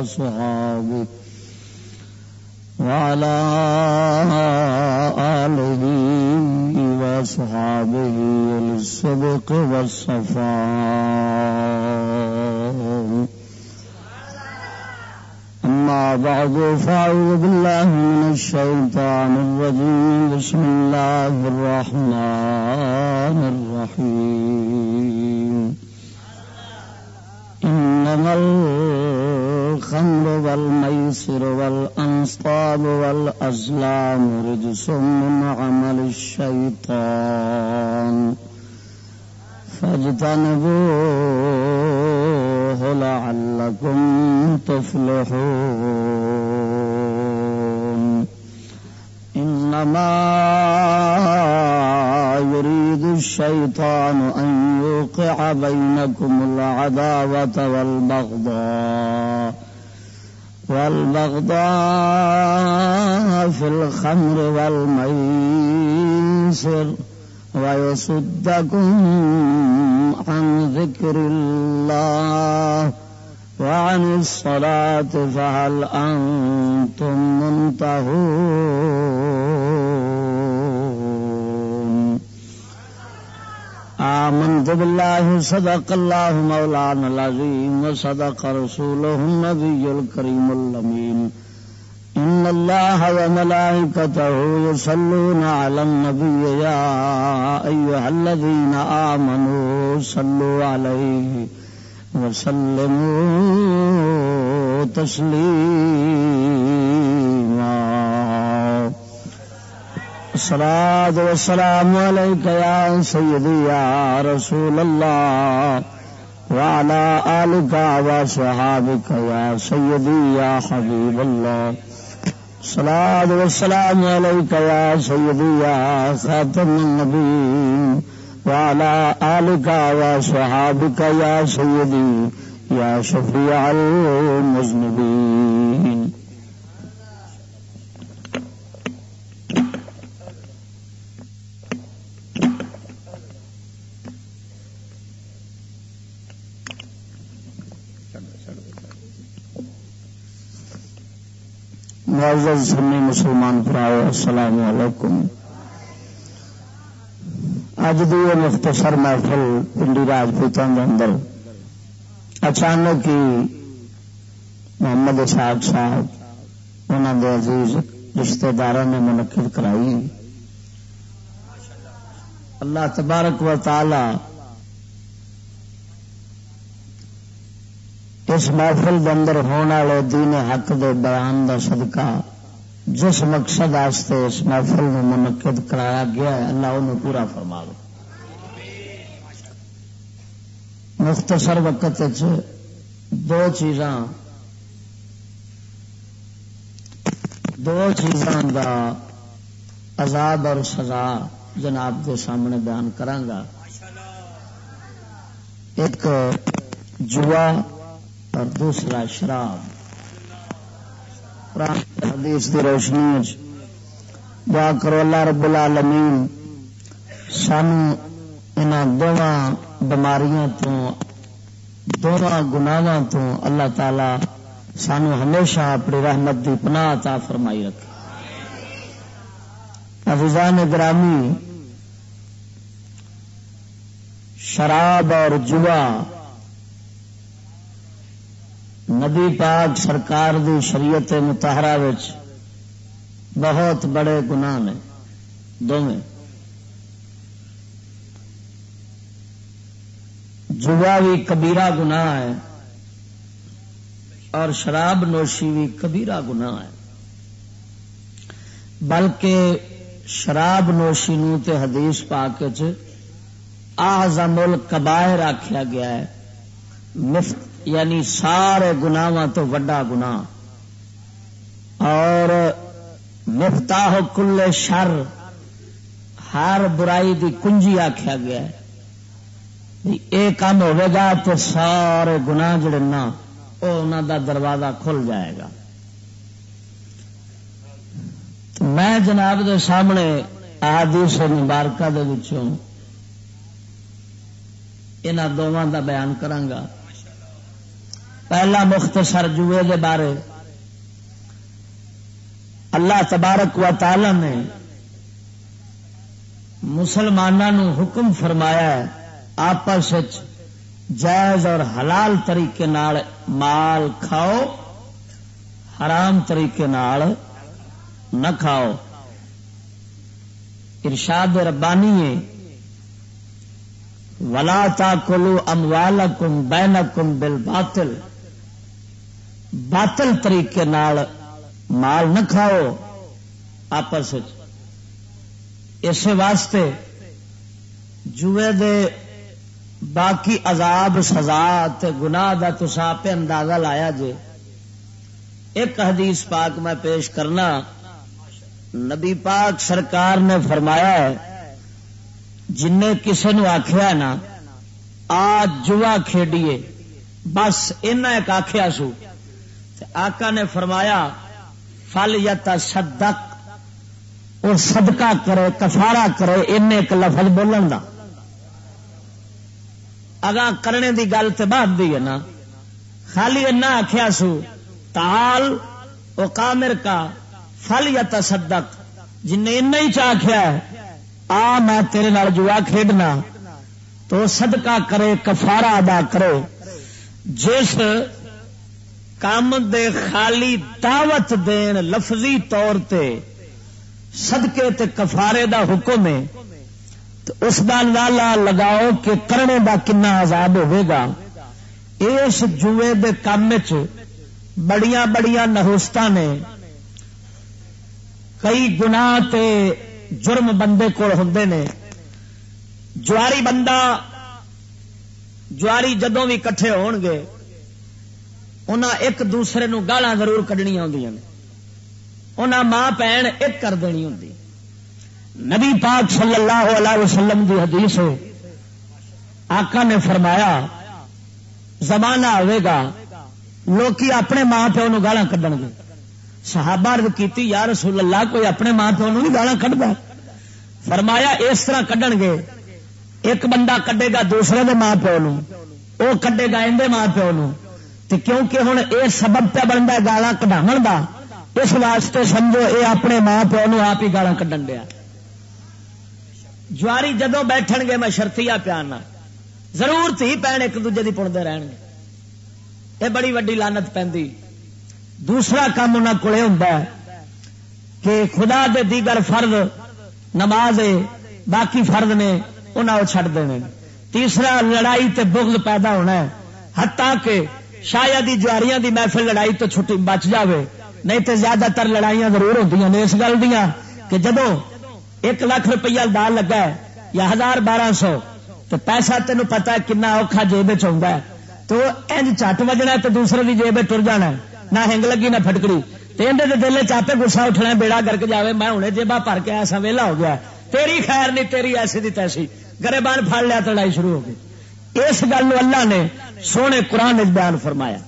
وصحابه وعلى آله وصحابه للصدق والصفاء. أما بعد، فأعوذ بالله من الشيطان الرجيم. بسم الله الرحمن الرحيم. إنما الخمر والميسر والأنصاب والأزلام رجس من عمل الشيطان. فاجتنبوه لعلكم تفلحون. إنما يريد الشيطان أن يوقع بينكم العداوة والبغضاء والبغضاء في الخمر والميسر ويصدكم عن ذكر الله وعن الصلاة فهل أنتم منتهون؟ آمنت بالله، صدق الله مولانا العظيم، وصدق رسوله النبي الكريم اللمين إن الله وملائكته يصلون على النبي، يا أيها الذين آمنوا صلوا عليه. وسلموا تسليما الصلاة والسلام عليك يا سيدي يا رسول الله، وعلى آلك وصحابك يا سيدي يا حبيب الله. الصلاة والسلام عليك يا سيدي يا خاتم النبيين. وعلى آلك وصحابك يا سيدي يا شفيع المذنبين. معزز سنی مسلمان پراؤ السلام علیکم. اج دی یہ مختصر محفل پنڈی راجپوتوں کے اندر اچانک ہی محمد اسحاق صاحب انہوں کے عزیز رشتہ دار نے منعقد کرائی۔ اللہ تبارک و تعالی اس محفل کے اندر ہونے والے دین حق دے بیان دا صدقہ جس مقصد آستے اس محفل میں منعقد کرایا گیا ہے، اللہ انہوں پورا فرما دو مختصر وقت دو چیزاں دو چیزاں دا عذاب اور سزا جناب کے سامنے بیان کرانگا ایک جوا اور دوسرا شراب۔ قرآن حدیث کی روشنی دعا کرو اللہ رب العالمین، سانو ان دونوں بیماریاں تو دونوں گناواں تو اللہ تعالی سانو ہمیشہ اپنی رحمت دی پناہ عطا فرمائی رکھے۔ حفیظان گرامی، شراب اور جوا نبی پاک سرکار دی شریعت متحرہ وچ بہت بڑے گناہ نے دونوں جوا بھی کبیرہ گناہ ہے اور شراب نوشی بھی کبیرہ گناہ ہے۔ بلکہ شراب نوشی نو تے حدیث پاک چ آزم القبائر آخیا گیا ہے، مفت یعنی سارے گناواں تو وڈا گناہ۔ اور مفتاح کل شر، ہر برائی دی کنجی آخیا گیا ہے۔ یہ کام گا تو سارے گنا جڑے نا وہ دا دروازہ کھل جائے گا۔ تو میں جناب دے سامنے آدیش مبارکہ دے وچوں ان دونوں دا بیان کرانگا پہلا مختصر جوئے دے بارے۔ اللہ تبارک و تعالی نے مسلمانوں حکم فرمایا ہے، آپس جائز اور حلال طریقے نال مال کھاؤ، حرام طریقے نال نہ کھاؤ۔ ارشاد ربانی ہے، ولا تا کلو اموال کم بین کم بل باطل طریقے نال مال نہ کھاؤ، آپس اس واسطے جوے دے باقی عذاب، سزا گناہ دا تسا پہ اندازہ لایا جے۔ ایک حدیث پاک میں پیش کرنا، نبی پاک سرکار نے فرمایا ہے، جن کسی نو آخیا نا، آج جوا کھیڈیے، بس ایک آخیا سو۔ آقا نے فرمایا، فل یا صدق اور صدقہ کرے کفارا کرے ان ایک لفظ بولن کا اگاں کرنے دی گل تو بعد دی ہے نا۔ خالی اینا آخیا سو تال او کامر کا، فل یا تصدق جن اینا ہی چاہیا ہے، آ میں تیرے نال جوا کھیڈنا۔ تو صدقہ کرے کفارا ادا کرے۔ جس کام دے خالی دعوت دین لفظی طور تے صدقے تے کفارے دا حکم ہے، تو اس کا لالا لگاؤ کہ کرنے دا کنا عذاب ہوئے گا۔ اس جوے دے کام بڑیاں بڑیاں نہوست نے کئی گنا جرم بندے کول ہوں نے۔ جواری بندہ، جواری جدوں بھی کٹھے ہون گے انہاں ایک دوسرے نو گالاں ضرور کڈنیاں ہوندیاں نے۔ ماں پہن ایک کر دینی ہوندی۔ نبی پاک صلی اللہ علیہ وسلم کی حدیث ہے۔ آقا نے فرمایا، زمانہ آئے گا لوکی اپنے ماں پیو نو گالا کھڈن گے۔ صحابہ کی یا رسول اللہ، کوئی اپنے ماں پیو نو بھی گالا کھڈا فرمایا، اس طرح کھڈن گے۔ ایک بندہ کڈے گا دوسرے دے ماں پیو نو وہ کڈے گا اندے ماں پیو نو۔ تو کیونکہ ہوں یہ سبب پہ بنتا گالا کٹاو کا اس واسطے سمجھو یہ اپنے ماں پیو نو آپ ہی گالا کھڈن دیا جواری جدو بیٹھ گے میں شرطیا پیانا۔ ضرور تھی پین ایک دوجے کی پڑتے رہن گے۔ یہ بڑی وڈی لانت پی دوسرا کام انہوں کو ہوں کہ خدا دے دیگر فرد نماز باقی فرد نے انہیں چڈ دینے۔ تیسرا، لڑائی تے بغل پیدا ہونا ہے۔ ہتا کہ شاید ہی جواریاں دی محفل لڑائی تو چھٹی بچ جاوے۔ نہیں تو زیادہ تر لڑائیاں ضرور ہوتی نے اس گل دیا کہ جدو ایک لاکھ روپیہ دال لگا ہے یا ہزار بارہ سو تو پیسہ تینوں پتا کنا اوکھا جیب چاہتا ہے۔ تو انج چٹ وجنا تو دوسرے کی جیب ٹر جانا نہ ہنگ لگی نہ فٹکڑی اندر دل چاپے گسا اٹھنا بیڑا گرک جائے میں ہوں جیبا بھر کے ایسا ویلا ہو گیا تیری خیر نہیں، تیری ایسی دی تیسی۔ گربان پھڑ لیا تو لڑائی شروع ہو گئی۔ اس گل اللہ نے سونے قرآن بیان فرمایا۔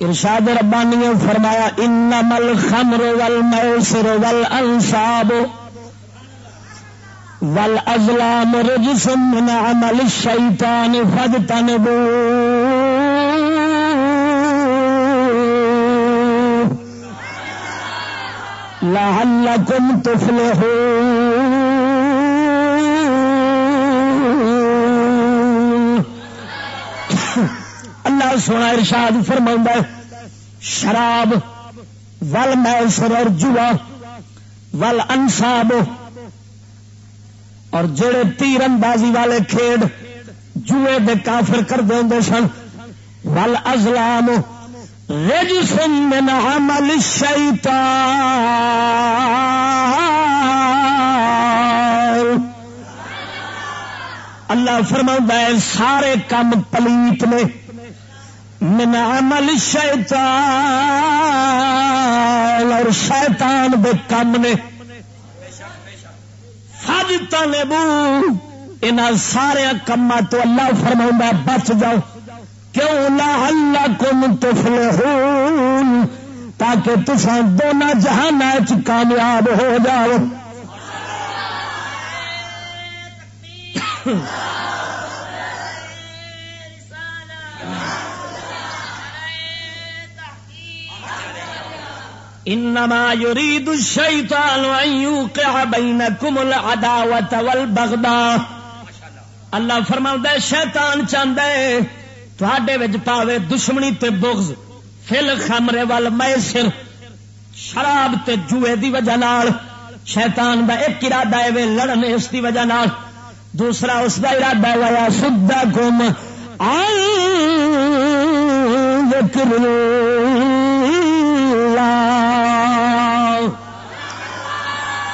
ارشاد ربانی نے فرمایا انما الخمر والمیسر والانصاب والازلام رجس من عمل الشیطان فاجتنبوا لعلكم تفلحون۔ سونا ارشاد فرما شراب، ول میسر اور جوا، ول انصاب، اور جڑے تیر اندازی والے کھیڈ جوئے دے کافر کر دے سن، ول ازلام، رج سن عمل الشیطان۔ اللہ فرما ہے، سارے کام پلیت نے من عمل شیطان اور شیطان دے کام نے فاجتا نے ان سارے کما تو اللہ فرما بچ جاؤ۔ کیوں؟ لا اللہ کم تفلحون، تاکہ تسا دونوں جہان کامیاب ہو جاؤ۔ انما يريد الشيطان ان يوقع بينكم العداوه والبغضاء. اللہ فرماؤں شیطان چاہتا ہے تھوڑے پاوے دشمنی تے بغض، فل خمرے وال میسر، شراب تے جوئے دی وجہ نال، شیطان دا ایک ارادہ ہے لڑن اس دی وجہ نال، دوسرا اس کا ارادہ ہوا سدا گم ذکر اللہ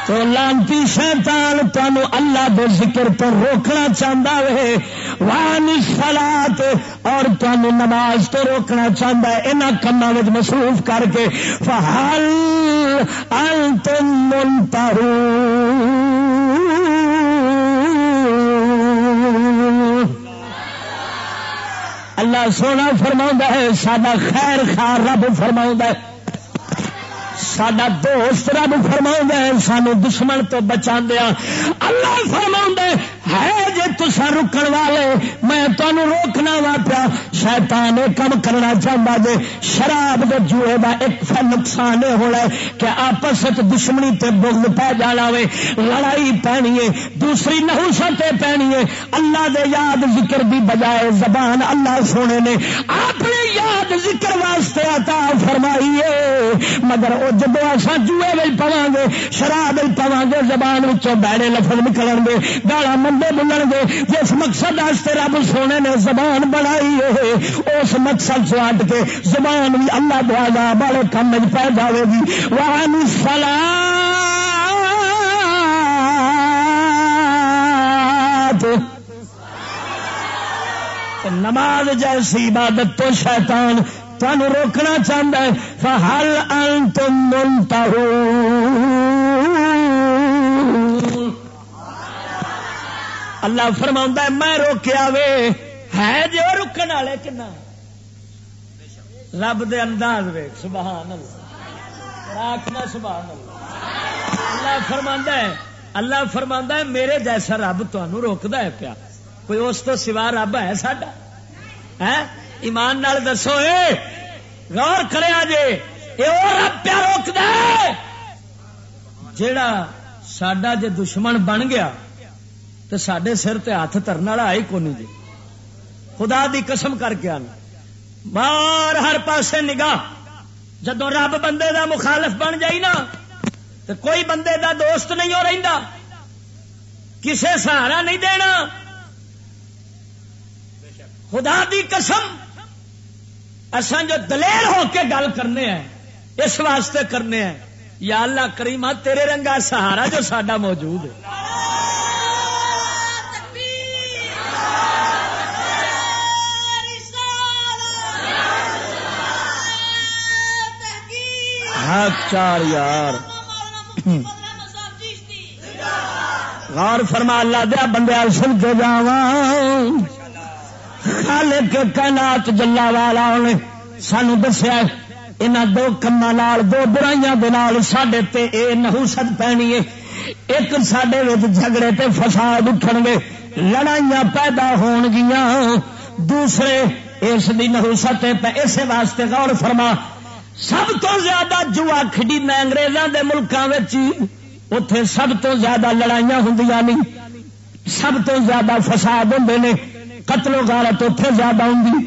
تو لانتی شیطان تمہوں اللہ دے ذکر تو روکنا چاہتا ہے وان سلات اور تمہیں نماز تو روکنا چاہتا ہے۔ یہاں کما مصروف کر کے فہل انتم منتہون اللہ سونا فرما ہے سڈا خیر خار رب فرما ہے۔ سڈا دوست رب فرما سانو دشمن تو بچا دیا اللہ فرما ہے جی تسا رکن والے، میں تمہیں روکنا وا پیا۔ شیطان یہ کم کرنا چاہتا جی شراب کے جوئے کا ایک نقصان یہ ہونا ہے کہ آپس دشمنی تے بغض پی جانا وے۔ لڑائی پینی ہے دوسری نہوست پینی ہے اللہ دے یاد ذکر دی بجائے زبان اللہ سونے نے اپنے یاد ذکر واسطے عطا فرمائی ہے مگر وہ جب اصا جوئے میں پوا گے، شراب پوا گے، زبان بیڑے لفظ نکل گے گالا مندے بولن گے۔ جس مقصد واسطے رب سونے نے زبان بنائی ہے، اس مقصد سے ہٹ کے زبان بھی اللہ دعا والے کام پہ جائے گی۔ وہ سلا نماز جیسی عبادت تو شیطان تن روکنا چاہتا ہے فہل انتم منتہون اللہ فرما ہے، میں روکیا وے، ہے جو رکن والے کنا رب دے انداز وے، سبحان اللہ۔ آخنا سبحان اللہ۔ اللہ فرما ہے، اللہ فرما ہے، میرے جیسا رب تمہوں روکتا ہے پیا۔ کوئی اس تو سوا رب ہے ساڈا؟ ہے؟ ایمان نال دسو اے، غور کرے جے اے او رب پیا روک دے جیڑا ساڈا جے دشمن بن گیا تو سڈے سر تے ہاتھ ترن والا آئی کونی جی؟ خدا دی قسم کر کے آنا۔ مار ہر پاسے نگاہ۔ جدو رب بندے دا مخالف بن جائی نا تو کوئی بندے دا دوست نہیں ہو رہا کسے سہارا نہیں دینا۔ خدا دی قسم اسان جو دلیر ہو کے گل کرنے ہیں، اس واسطے کرنے ہیں۔ یا اللہ کریمہ، تیرے رنگا سہارا جو سڈا موجود ہے۔ چار یار۔ غور فرما، اللہ دیا بندے سن کے جاوا خالق کائنات جلا والا نے سانو دسیا ان دو کما دو برائیاں دال سڈے تے اے نہوست پینی ہے۔ ایک سڈے جھگڑے تے فساد اٹھن گے لڑائیاں پیدا ہون گیا دوسرے اس کی نہوست اسے واسطے غور فرما۔ سب تو زیادہ جوا کھڑی میں انگریزوں کے ملکوں اتے سب تو زیادہ لڑائیاں ہوں سب تو زیادہ فساد ہوں نے قتل و غارت اتے زیادہ ہوں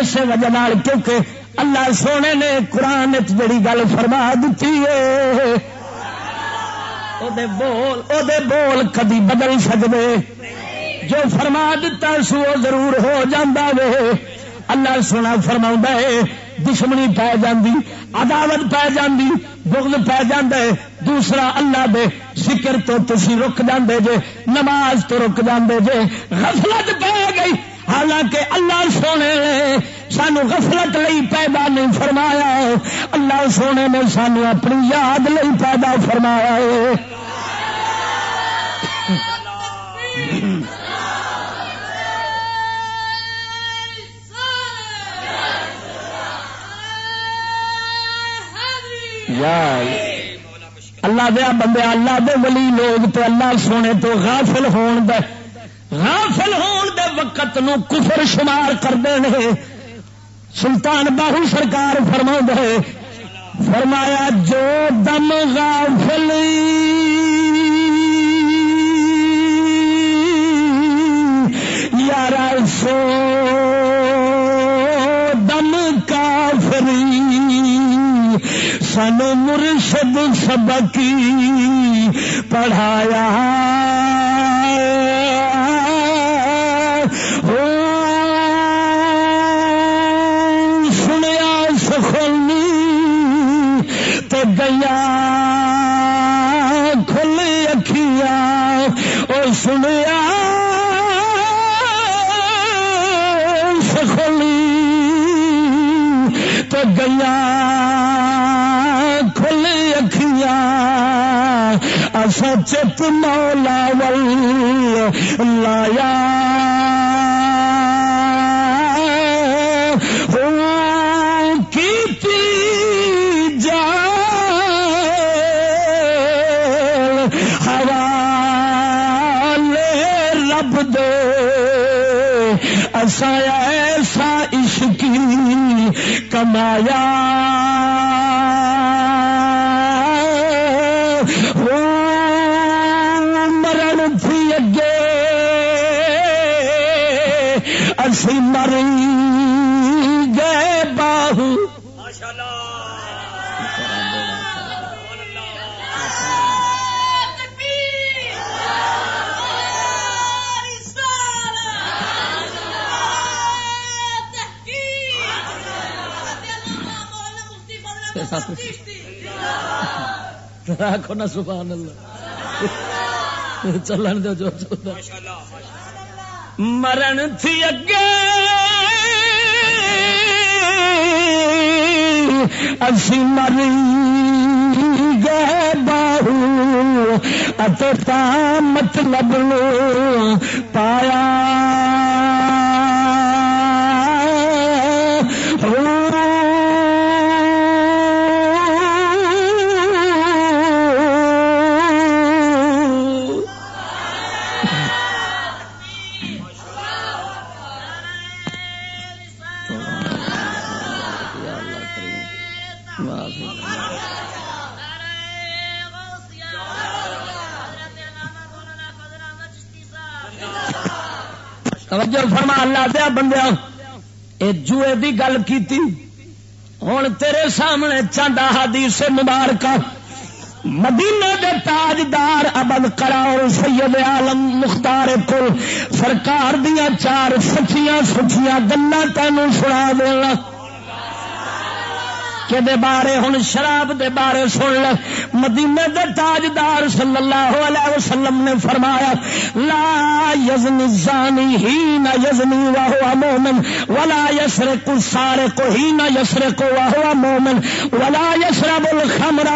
اس وجہ کیونکہ اللہ سونے نے قرآن جڑی گل فرما دیتی ہے بول او دے بول کدی بدل سکتے جو فرما دتا سو ضرور ہو جاندہ وے۔ اللہ سونا فرما ہے، دشمنی پی جاندی، عداوت پی جاندی، بغض پی جاندے دوسرا اللہ دے ذکر تو تسی رک جاندے جے نماز تو رک جاندے جے غفلت پہ گئی۔ حالانکہ اللہ سونے نے سانو غفلت لئی پیدا نہیں فرمایا۔ اللہ سونے نے سانو اپنی یاد لئی پیدا فرمایا۔ ہے اللہ دیا بندے، اللہ دے ولی لوگ تو اللہ سونے تو غافل ہون دے۔ غافل ہون دے وقت نو کفر شمار کرتے ہیں سلطان باہو سرکار فرما دے فرمایا جو دم غافل یار سو سن مرشد سبقی پڑھایا چت مولا ول لایا۔ جا ایسا ایسا عشقی کمایا آخو نا، سبحان اللہ۔ چلن دو، جو چلتا مرن تھی اگے۔ اسی مری گئے باہو۔ اتتا مطلب پایا۔ توجہ فرما، اللہ دیا بندیا یہ جوئے دی گل کیتی ہوں تیرے سامنے چند حدیث مبارک مدینے دے تاجدار ابد کرا سید عالم مختار کل سرکار دیا چار سچیاں سچیاں گلا تینوں سنا دینا۔ کہ دے بارے ہوں شراب دے بارے سن لے۔ مدینے دے تاجدار صلی اللہ علیہ وسلم نے فرمایا، لا یزنی زانی ہی نہ یزنی واہ مومن، ولا یسرق السارق ہی نہ یسرق واہ مومن، ولا یشرب الخمر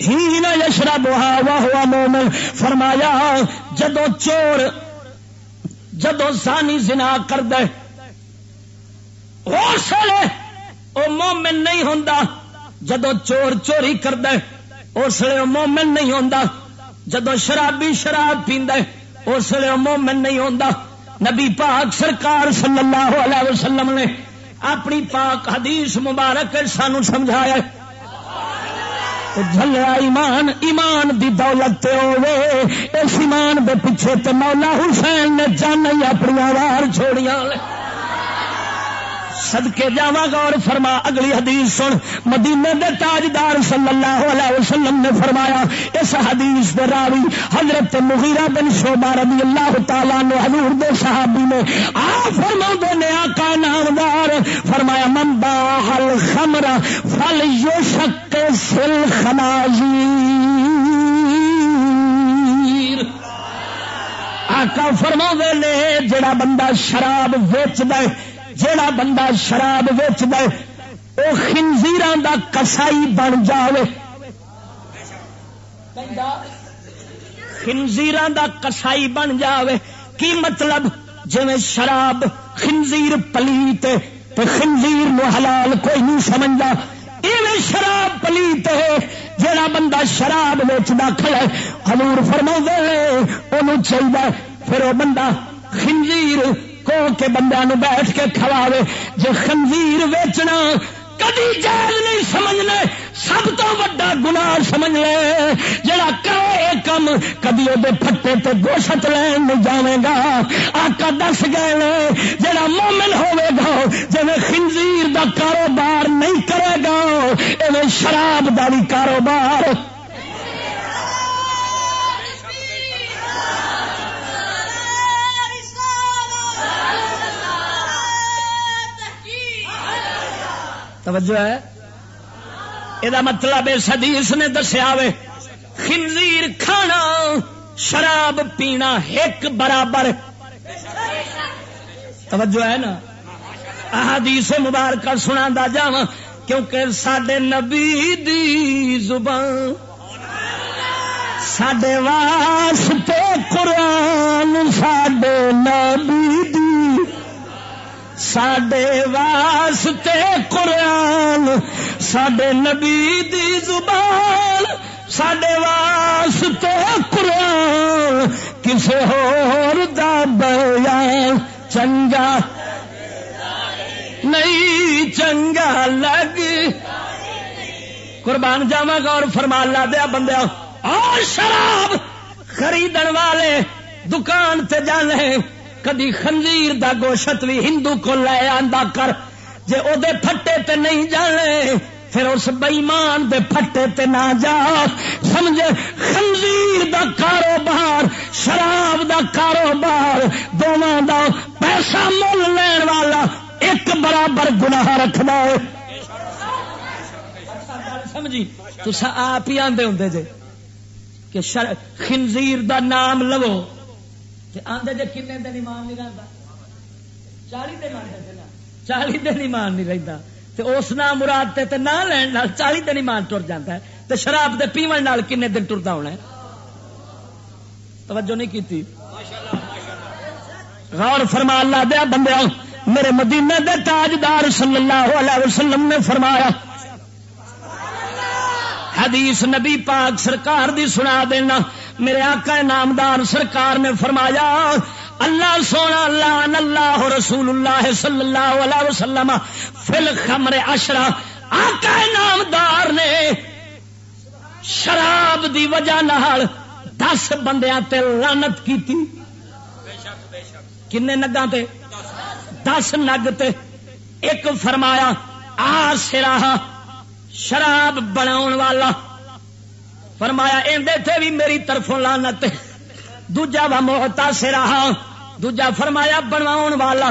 ہی نہ یشرب واہ مومن۔ فرمایا، جدو چور، جدو زانی زنا کر دے اس وہ مومن نہیں ہوں جدو چور چوری کرد اس لیے مومن نہیں ہوں جدو شرابی شراب پیند اس لیے مومن نہیں ہوں نبی پاک سرکار صلی اللہ علیہ وسلم نے اپنی پاک حدیث مبارک سانو سمجھایا جلیا ایمان ایمان دی دولت ہوے اس ایمان دے پیچھے تو مولا حسین نے جان اپنی وار چھوڑیاں۔ سدکے جا گور فرما، اگلی حدیث سن۔ مدینے دے تاجدار صلی اللہ علیہ وسلم نے فرمایا، اس حدیث دے راوی حضرت مغیرہ بن شعبہ رضی اللہ تعالیٰ نے حضور دے صحابی نے آ فرما دے نے، آقا نامدار فرمایا، من باہل خمر فل یو شک سل خنازی آقا فرما نے، جڑا بندہ شراب ویچ دے جڑا بندہ شراب ویچ دے وہ خنزیر دا کسائی بن جائے خنزیر دا کسائی بن جاوے۔ کی مطلب؟ جی شراب خنزیر پلیت تو خنزیر نو حلال کوئی نہیں سمجھتا ایویں شراب پلیت ہے جڑا بندہ شراب ویچتا کھڑا ہلور فرما وہ چاہیے پھر وہ بندہ خنزیر کو کے بندہ نو بیٹھ کے کھواوے جو خنزیر ویچنا، کدی جائز نہیں سمجھنے، سب تو وا گنا سمجھ لے۔ جڑا کرے کم، کدی وہ پٹے تے گوشت لین نہیں جائے گا۔ آقا دس گئے جڑا مومن ہوے گا جی خنزیر دا کاروبار نہیں کرے گا، ایویں شراب دا بھی کاروبار توجہ ہے؟ یہ مطلب اس حدیث نے دسیا وے، خنزیر کھانا، شراب پینا ایک برابر۔ توجہ ہے نا؟ احادیث مبارک سنا جا کیونکہ سڈے نبی دی زبان سڈے واسطے قرآن سڈے نبی دی سڈے واسطے قرآن سڈے نبی دی زبان سڈے واسطے قرآن۔ کسے ہور دا بیان چنگا نہیں، چنگا لگ۔ قربان جاوا گا اور فرمان لا دیا بندیا اور شراب خریدن والے دکان تے جانے۔ کدی خنزیر دا گوشت بھی ہندو کو لے آندا کر۔ جے او دے پھٹے تے نہیں جانے، پھر اس بئیمان دے پھٹے تے نہ جا۔ سمجھے؟ خنزیر دا کاروبار، شراب دا کاروبار، دونوں دا پیسہ مل لین والا ایک برابر گناہ رکھنا ہے۔ سمجھی؟ تو آپ ہی آدھے ہوں جے کہ خنزیر دا نام لو۔ آدھے جی کن دن ایمان نہیں رہتا چالی دن چالی دن ایمان نہیں رہتا اس نام مراد تے تے نہ لین چالی دن ایمان ٹر جاتا ہے۔ تو شراب دے پیمن نال کن دن ٹرتا ہونا ہے۔ توجہ نہیں کی غور فرما، اللہ دیا بندے میرے مدینے دے تاجدار صلی اللہ علیہ وسلم نے فرمایا، حدیث نبی پاک سرکار دی سنا دینا میرے آقا نامدار سرکار نے فرمایا، اللہ سونا اللہ اللہ رسول اللہ صلی اللہ علیہ وسلم فل خمر اشرا آقا نامدار نے شراب دی وجہ نال دس بندیاں تے لانت کی کنے نگا تے؟ دس نگ تے۔ ایک فرمایا، آ سرا شراب بناؤ والا فرمایا اندے تھے بھی میری طرفوں لانت دوجا وا موتا سرا دوجا فرمایا بنواؤ والا۔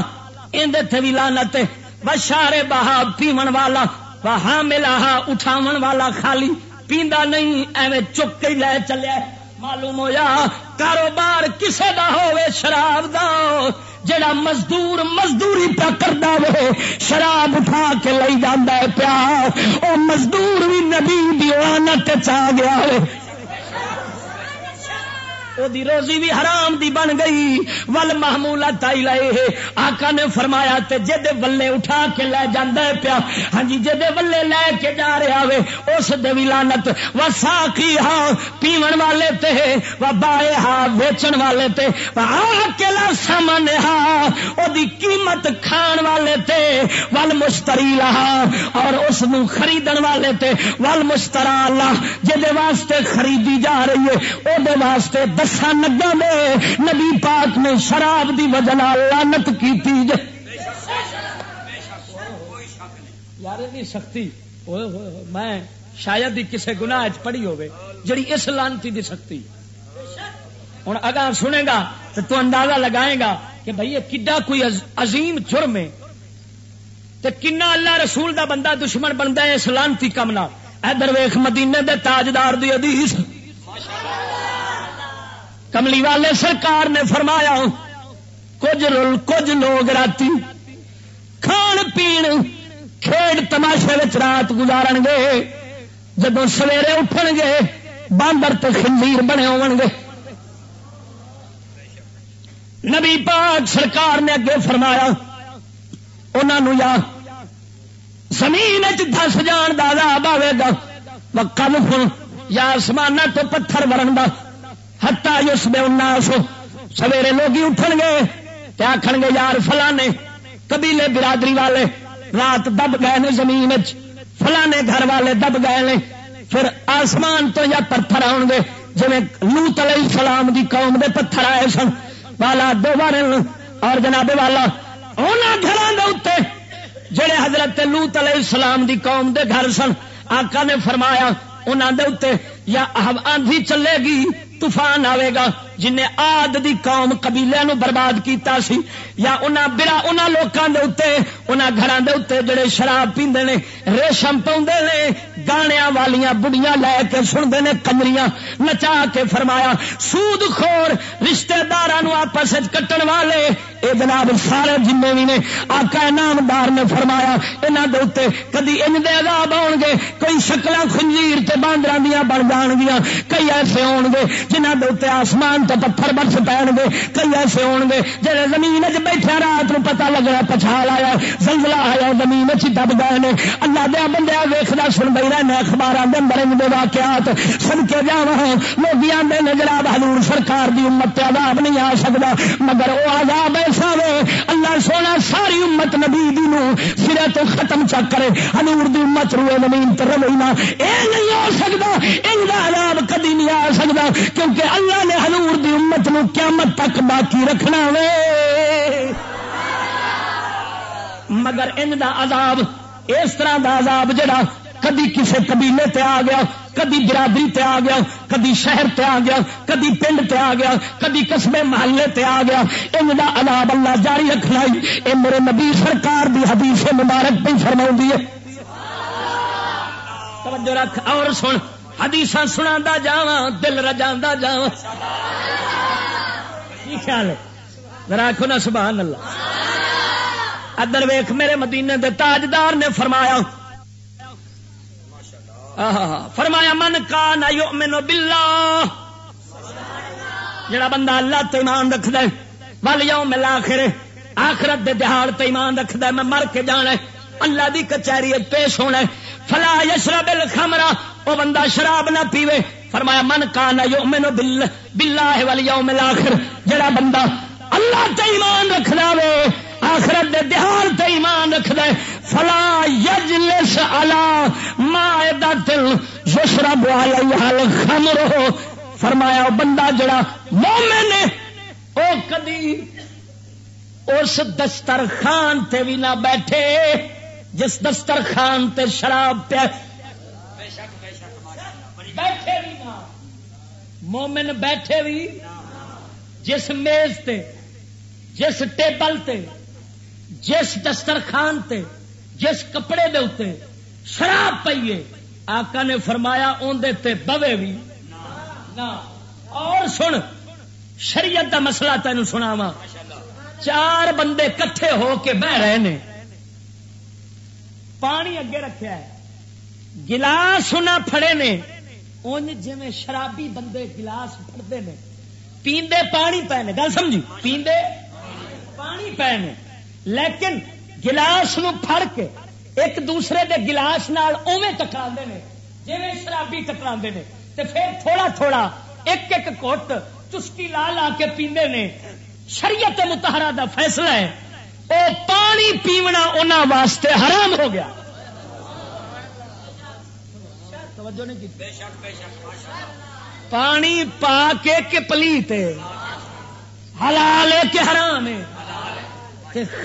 اندے تھے بھی لانت بشارے بہا پیمن والا۔ وہاں ملا اٹھاون والا خالی۔ پیندا نہیں، ایویں چک کے لے چلیا۔ معلوم ہویا کاروبار کسے دا ہوے شراب دا جڑا مزدور مزدوری پیا کرتا وے، شراب اٹھا کے لے جانا پیا۔ وہ مزدور بھی نبی دیوانہ چا گیا ہے دی روزی بھی حرام دی بن گئی ول محمولا تائی لائے آقا نے فرمایا تے جے دے ولے اٹھا کے لے جاندا ہے پیا ہاں جی جے دے ولے لے کے جا رہا وے اس دے وی لعنت و ساقی ہاں پیون والے تے و بائے ہاں ویچن والے تے و اکلا سامان ہاں او دی قیمت کھان والے تے ول مشتری لہا اور اس نو خریدن والے تے ول مشترا اللہ جے دے واسطے خریدی جا رہی ہے او دے واسطے دسا نگا میں نبی پاک نے شراب دی وجہ لانت کی یار سختی۔ میں شاید ہی کسی گنا پڑھی ہوگی جڑی اس لانتی دی سختی۔ ہوں اگر سنے گا تو تو اندازہ لگائے گا کہ بھائی یہ کڈا کوئی عظیم جرم ہے؟ تو کنا اللہ رسول دا بندہ دشمن بنتا ہے اس لانتی کم نہ ادھر ویخ مدینے دے تاجدار دی حدیث۔ کملی والے سرکار نے فرمایا، کچھ کچھ لوگ رات کھان پی کھیڈ تماشے رات گزار گے جب سویرے اٹھن گے، باندر تو خنزیر بنے ہو گے۔ نبی پاک سرکار نے اگے فرمایا انہوں یا زمین دس جان کا عذاب آئے گا کل فل یا آسمان تو پتھر ورن کا ہتا اس میں اناس سویرے لوگ اٹھن گے آخ گے یار فلانے، قبیلے برادری والے، رات دب گئے نے زمین فلانے گھر والے دب گئے نے۔ پھر آسمان تو یا پتھر آؤ گے جی لوت علیہ السلام دی قوم دے پتھر آئے سن۔ والا دو بار اور جناب والا گھروں کے جڑے حضرت لوت علیہ السلام دی قوم دے گھر سن، آقا نے فرمایا انہوں دے اتنے یا آندھی چلے گی طوفان آئے گا جن آد دی قوم قبیلے نو برباد کیتا سی، یا انہاں برا انہاں لوکاں دے اوتے، انہاں گھراں دے اوتے جڑے شراب پیندے نے، ریشم پاوندے نے گانیاں والیاں بڑیاں لے کے سندے نے، کمریاں نچا کے فرمایا، سود خور رشتہ داراں نو آپس وچ کٹن والے، اے جناب سارے جنے بھی نے، آقا نامدار نے فرمایا، انہاں دے اوتے کدی ان دے عذاب آون گے کوئی شکلاں خنزیر تے باندراں دیاں بن جان گیاں کئی ایسے ہون گے جنہاں دے اوتے آسمان تو پتھر برس پی گے، کئی ایسے ہو گے جی زمین چ بیٹھے رات کو پتا لگنا، پچھال آیا، زلزلہ آیا، زمین چ دب گئے نے۔ اللہ دیا بندہ ویخنا سن بھائی رہے اخبار کے مرنگ کے واقعات۔ سن کے جا لوگ آدھے نے، جناب حضور سرکار دی امت عذاب نہیں آ سکتا مگر وہ عذاب ایسا وے، اللہ سونا ساری امت نبی دی نو سرے تو ختم چک کرے۔ حضور دی امت روئے زمین تو روینا یہ نہیں ہو سکتا ان کا عذاب کدی نہیں آ سکتا کیونکہ اللہ نے حضور دی امت نو قیامت تک باقی رکھنا وے۔ مگر ان دا عذاب، اس طرح دا عذاب جڑا کدی کسے قبیلے تے آ گیا، کدی برادری تے آ گیا، کدی شہر تے آ گیا، کدی پنڈ تے آ گیا، کدی قصبے محلے تے آ گیا۔ ان دا عذاب اللہ جاری رکھنا اے میرے نبی سرکار دی حدیث مبارک پہ فرما ہے۔ توجہ رکھ اور سن۔ حدیث سنا جا دل رجا جا خیال راکھو نا سبحان اللہ ادر ویخ میرے مدینے دے تاجدار نے فرمایا فرمایا، من کا نو مینو بلا جڑا بندہ اللہ تو ایمان رکھ دے ول جاؤ ملا آخرت دے دہاڑ تو ایمان رکھ میں مر کے جانا ہے۔ اللہ دی کچہری پیش ہونا فلا یشرا بل خمرا وہ بندہ شراب نہ پیوے۔ فرمایا، من کان یؤمن بل باللہ والیوم الاخر، جڑا بندہ اللہ تے ایمان رکھدا وے، آخرت دے دہار تے ایمان رکھدا ہے، فلا یجلس علی مائدۃ یشرب علیہ الخمر۔ فرمایا، وہ بندہ جڑا مومن ہے او کدی اس دسترخوان تے بھی نہ بیٹھے۔ جس دسترخوان تے شراب پہ بیٹھے بھی نہ۔ مومن بیٹھے بھی۔ جس میز تے، جس ٹیبل تے، جس دسترخان تے، جس کپڑے دے اتنے شراب پیے آقا نے فرمایا اندر بوے بھی۔ نہ۔ اور سن، شریعت دا مسئلہ تین سناوا چار بندے کٹھے ہو کے بہ رہے نے۔ پانی اگے رکھا ہے۔ گلاس انہیں پھڑے نے۔ ان جی شرابی بندے گلاس پڑتے ہیں پیندے پانی پے نے۔ گل سمجھی؟ پیندے پانی پے نے۔ لیکن گلاس نو پھڑ کے ایک دوسرے دے گلاس نال اوے ٹکرا نے۔ جی شرابی ٹکرا نے۔ تے پھر تھوڑا تھوڑا ایک ایک کوٹ چسکی لا لا کے پیندے نے۔ شریعت متحرہ دا فیصلہ ہے۔ وہ پانی پیونا انہوں واسطے حرام ہو گیا۔ پانی پا کے پلیت حلال کے حرام ہے۔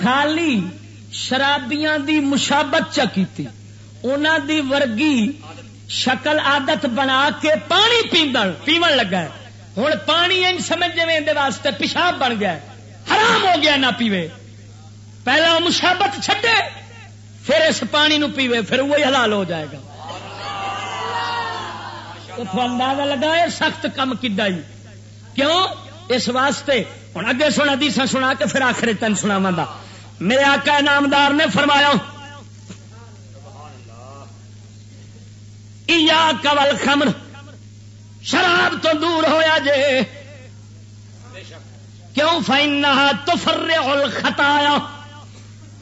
خالی شرابیاں دی مشابت چکی انہوں دی ورگی شکل عادت بنا کے پانی پیو لگا ہے۔ ہوں پانی ان سمجھ جی واسطے پیشاب بن گیا حرام ہو گیا نہ پیوے۔ پہلا مشابت چھڈے، پھر اس پانی نو پیوے، پھر وہی حلال ہو جائے گا۔ اندازہ لگا ہے سخت کم کدا کیوں؟ اس واسطے۔ ہوں اگے سنا دیسا سنا کے پھر آخر تین سنا میرے آقا نامدار نے فرمایا کول خمر شراب تو دور ہویا جے۔ کیوں؟ فائن نہ تو فرے خطایا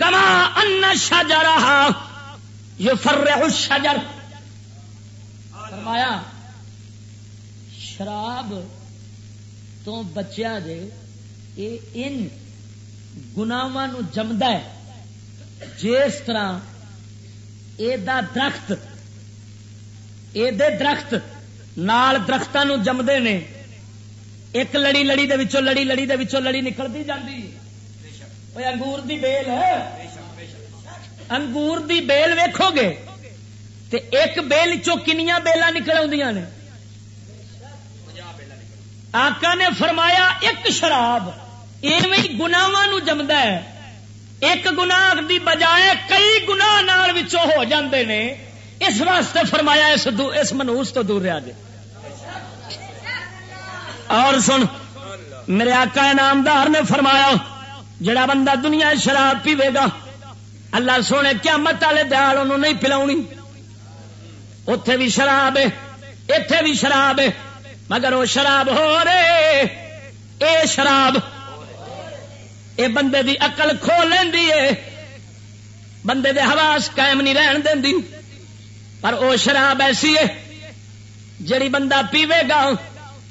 کما ان شجر یہ فرے شجر فرمایا، شراب تو بچیا جے اے ان گناواں جمد جس طرح اے دا درخت، اے دے درخت نال درختوں جمدے نے، ایک لڑی لڑی دے وچوں لڑی لڑی دے وچوں لڑی نکلتی انگور دی بیل ہے انگور دی بیل ویکھو گے تے ایک بیل چو کنیا بیلا نکل آدی نے آقا نے فرمایا ایک شراب ایویں گناواں جمد ہے ایک گناہ دی بجائے کئی گناہ ہو جاندے نے اس واسطے فرمایا اس اس منوس تو دور رہا جائے اور سن میرے آقا انعامدار نے فرمایا جڑا بندہ دنیا شراب پیوے گا، اللہ سونے کیا مت والے دیال انہوں نہیں پلاؤ اتے بھی شراب ہے اتے بھی شراب ہے، مگر وہ شراب ہو رہے۔ اے شراب، اے بندے دی اقل کھو لینی ہے۔ بندے دے حواس قائم نہیں رہن دی پر وہ شراب ایسی ہے، جڑی بندہ پیوے گا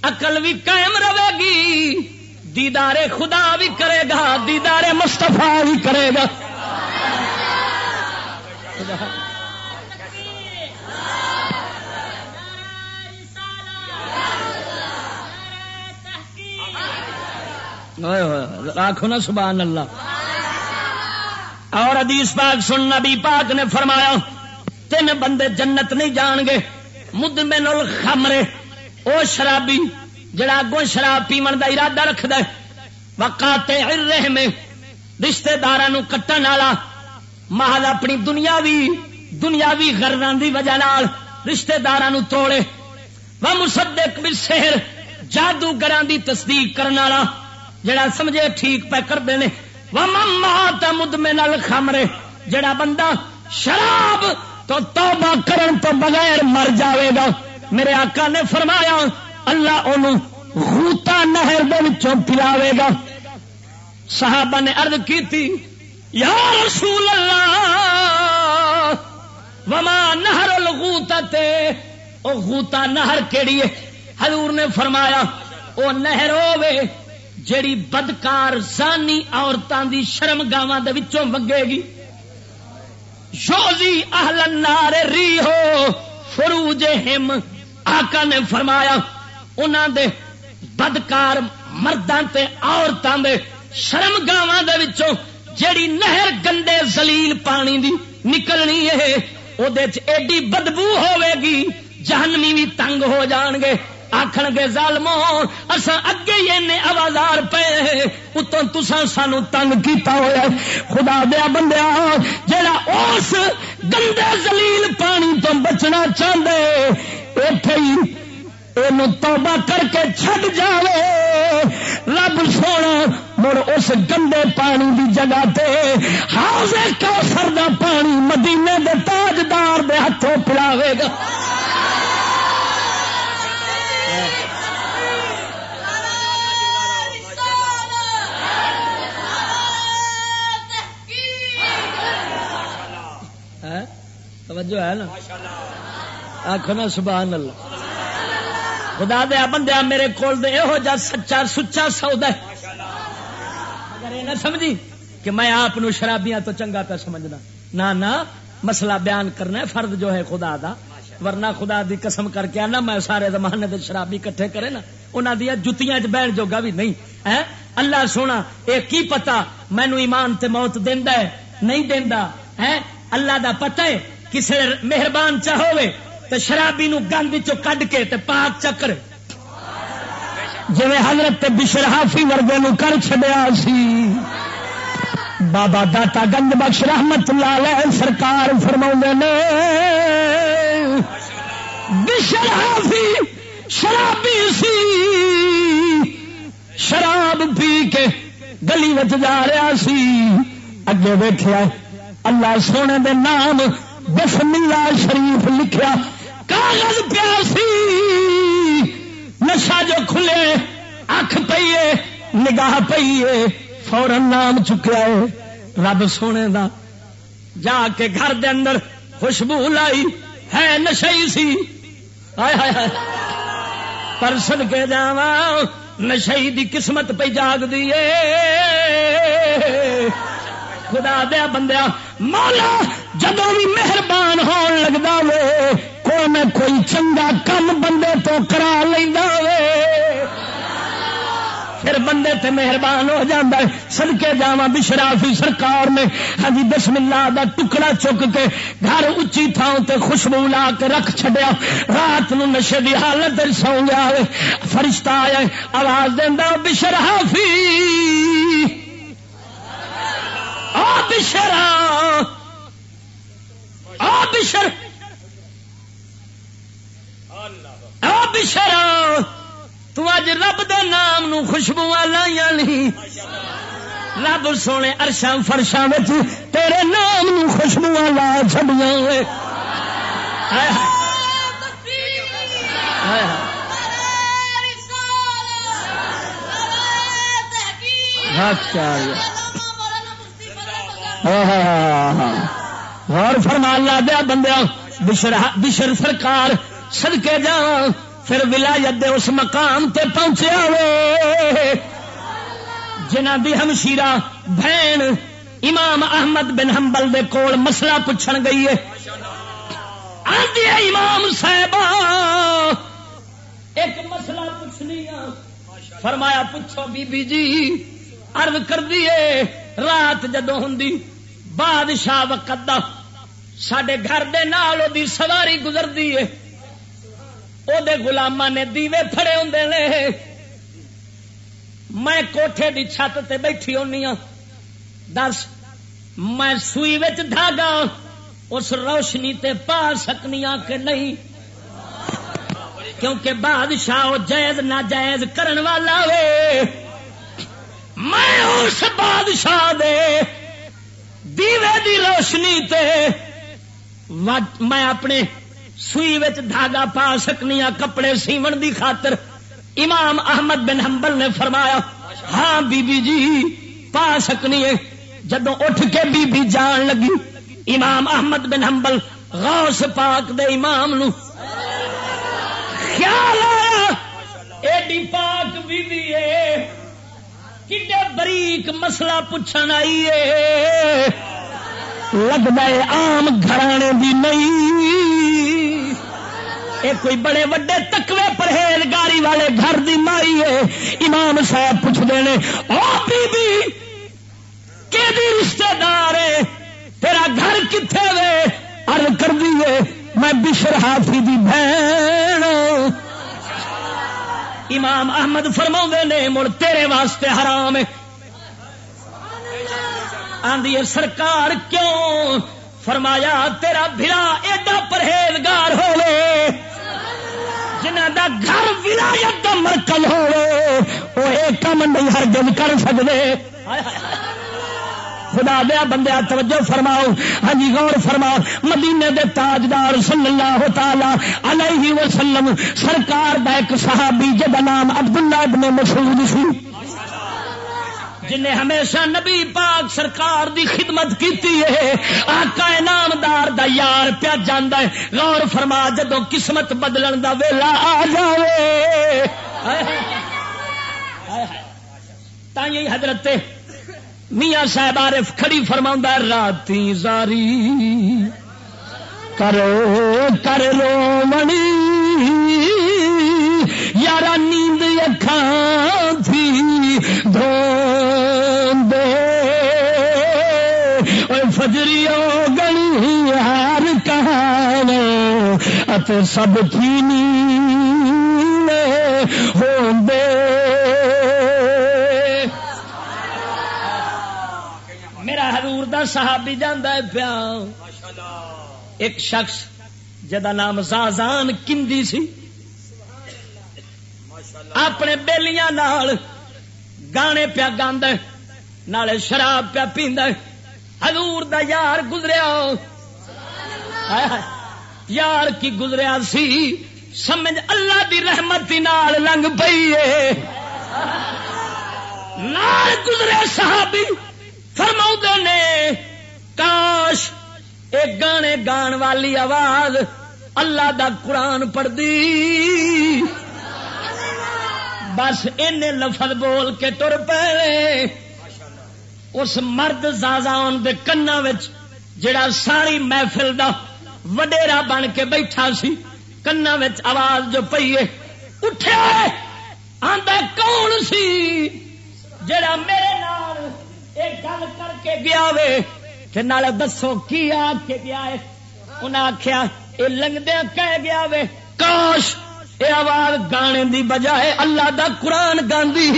اقل بھی قائم رہے گی۔ دیدار خدا بھی کرے گا دیدار مستفا بھی کرے گا۔ آخو نا، سبحان اللہ۔ اور ادیس پاک سن، نبی پاک نے فرمایا، تین بندے جنت نہیں جان گے مد میں خمرے او شرابی۔ جڑا اگوں شراب پیمن دا ارادہ رکھد وقات میں رشتے دار کٹن والا، محل اپنی دنیاوی دنیاوی گردان دی وجہ نال رشتے دار توڑے وہ مصدق بھی سہر جادوگر دی تصدیق کرنے والا، جڑا سمجھے ٹھیک پہ کرتے ہیں وہ مما مد میں نل جڑا بندہ شراب تو توبہ کرن تو بغیر مر جاوے گا۔ میرے آقا نے فرمایا اللہ انہوں غوطہ نہر دے وچوں پلاوے گا۔ صحابہ نے عرض کی تھی یا رسول اللہ، وما نہر الغوطہ او غوطہ نہر کیڑی ہے؟ حضور نے فرمایا، او نہر ہوے جیڑی بدکار زانی عورتاں دی شرم گاواں دے وچوں وگے گی۔ یوزی اہل النار ری ہو فروج ہم۔ آقا نے فرمایا انہاں دے بدکار مرداں تے عورتاں دے شرم گاواں دے وچوں جیڑی نہر گندے زلیل پانی دی نکلنی ہے او دے چ ایڈی بدبو ہوے گی، جہنمی بھی تنگ ہو جان گے۔ آخر گے ظالمو اصا اگے ہی آوازار پے اتوں تسا سانو تنگ کیتا ہوا خدا دیا بندیا جڑا اس گندے زلیل پانی تو بچنا چاہتے اتے ہی توبہ کر کے چھڈ جاوے۔ رب سونا، مڑ اس گندے پانی دی جگہ تے ہاؤس کوسر دا پانی مدینے دے تاجدار دے ہاتھوں پلاوے گا۔ ہاں؟ توجہ ہے نا؟ آخو نا سبحان اللہ۔ خدا دیا بندیا میرے کول دے یہو جا سچا سچا سودا اگر یہ نہ سمجھی کہ میں آپ شرابیاں تو چنگا پہ سمجھنا۔ نہ نہ، مسئلہ بیان کرنا ہے فرد جو ہے خدا دا۔ ورنہ خدا دی قسم کر کے آنا، میں سارے زمانے دے شرابی کٹھے کرے نا۔ انہوں دیا جتیاں چ بہن جوگا بھی نہیں۔ ہے اللہ سونا یہ کی پتا مینو ایمان تے موت دینا ہے، نہیں دینا ہے اللہ دا پتہ ہے کسی مہربان چاہو تو شرابی نو گند کڈ کے تے پاک چکر۔ جی حضرت بشر ہافی ورگے نو کر چڈیا سی۔ بابا داتا گنج بخش رحمت اللہ سرکار فرما نے۔ بشر شرابی سی۔ شراب پی کے گلی میں جا رہا سی۔ اگے ویخیا اللہ سونے دے نام بسم اللہ شریف لکھیا۔ کاغذ پیا سی۔ نشا جو کھلے، اکھ پیے نگاہ پیے فورن نام چکیا ہے رب سونے دا، جا کے گھر دے اندر خوشبو لائی۔ ہے نشئی سی۔ آئے ہائے ہائے پر سد کے جا نشئی دی قسمت پہ جاگ دیے خدا دیا بندیا، مولا جدو بھی مہربان ہون لگتا وے۔ کوئی نہ کوئی چنگا کم بندے تو کرا لینا وے۔ پھر بندے تے مہربان ہو جاتا ہے۔ سڑکے جا بشرافی سرکار نے ہاں جی، بسم اللہ دا ٹکڑا چک کے گھر اچھی تھاؤں تے خوشبو لا کے رکھ چڈیا رات نو نشے دی حالت سو گیا فرشتہ آیا آواز دینا بشرافی آ بشر آ بشر۔ آ بشر تج رب دے نام نو خوشبو لائیا نہیں رب سونے ارشا فرشا تیرے نام نو خوشبو لا چڑیا ہاں، ہاں، ہاں، غور فرمان لا دیا بندیا بشر بشر سرکار سدکے جا پھر ولایت دے اس مقام تے پہنچیا وے۔ جنہ دی ہمشیرہ بہن امام احمد بن حنبل دے کول مسئلہ پوچھن گئی ہے۔ آدھی ہے امام صاحب ایک مسئلہ پوچھنی فرمایا، پوچھو بی بی جی عرض کر دیے رات جدو ہوں بادشاہ وقت دا سڈے گھر دے نال دی سواری گزرتی ہے گلاما نے دیوے فڑے ہوں نے میں کوٹھے دی چھت تے بیٹھی ہونی ہوں دس میں سوئی دھاگا اس روشنی تے پا سکنی کہ نہیں کیونکہ بادشاہ جائز نہ جائز کرن والا وے میں اس بادشاہ دے دیوے دی روشنی تے میں اپنے سوئی دھاگا پا سکنی کپڑے سیون دی خاطر امام احمد بن حنبل نے فرمایا ہاں بی بی جی پا سکنی ہے جدو اٹھ کے بی بی جان لگی، امام احمد بن حنبل غوث پاک دے امام نو خیال آیا، ایڈی پاک بی بی ہے، کڈے بریک مسئلہ پوچھن آئی ہے۔ لگتا ہے آم گھرانے دی نہیں۔ یہ کوئی بڑے وڈے تکوے پرہیزگاری والے گھر دی مائی ہے۔ امام صاحب پوچھتے ہیں بی بی کہ رشتے دار ہے؟ تیرا گھر کتنے وے؟ ارد کر دیے میں بشر ہاتھی دی بہن امام احمد فرما نے، مڑ تیرے واسطے حرام ہے۔ آدھی سرکار کیوں فرمایا تیرا بھرا ایڈا پرہیزگار ہوئے جنہ دا گھر ولایت دا مرکز ہوئے وہ ایک کام نہیں ہر دن کر سکتے خدا دیا بندے توجہ فرماؤ۔ ہاں جی غور فرماؤ۔ مدینے دے تاجدار صلی اللہ تعالی علیہ وسلم سرکار دا ایک صحابی جدا نام عبداللہ ابن مسعود سی۔ جنہیں ہمیشہ نبی پاک سرکار دی خدمت کیتی ہے۔ آقا نامدار دا یار پیا جانا ہے۔ غور فرما جدو قسمت بدلن دا ویلا آ جائے تھی حضرت میاں صاحب عارف کھڑی فرما راتی زاری کرو، کر رو منی۔ یار نیند اکھان تھی، دھو ات سب تھی ہو دے میرا حضور دا صحابی جانا ہے پیا ایک شخص جدا نام زازان کندی سی اپنے بیلیاں نال گانے پیا گاند نالے شراب پیا پیند حضور دا یار گزریا یار کی گزریا سی، سمجھ اللہ دی رحمت نال لنگ پئی نال گزرے صحابی فرما نے، کاش ایک گانے گان والی آواز اللہ دا قرآن پڑھ دی بس ان لفظ بول کے تر پے اس مرد زازان دے کنا جڑا ساری محفل دا وڈیرا بن کے بیٹھا سی، کنا آواز جو پیے اٹھے، آندا کون سی؟ جڑا میرے نال ایک گل کر کے گیا وے نال دسو کی آ کے گیا ہے انہیں آخیا یہ لنگدیا کہہ گیا وے، کاش یہ آواز گانے دی بجائے اللہ دا قرآن گاندی۔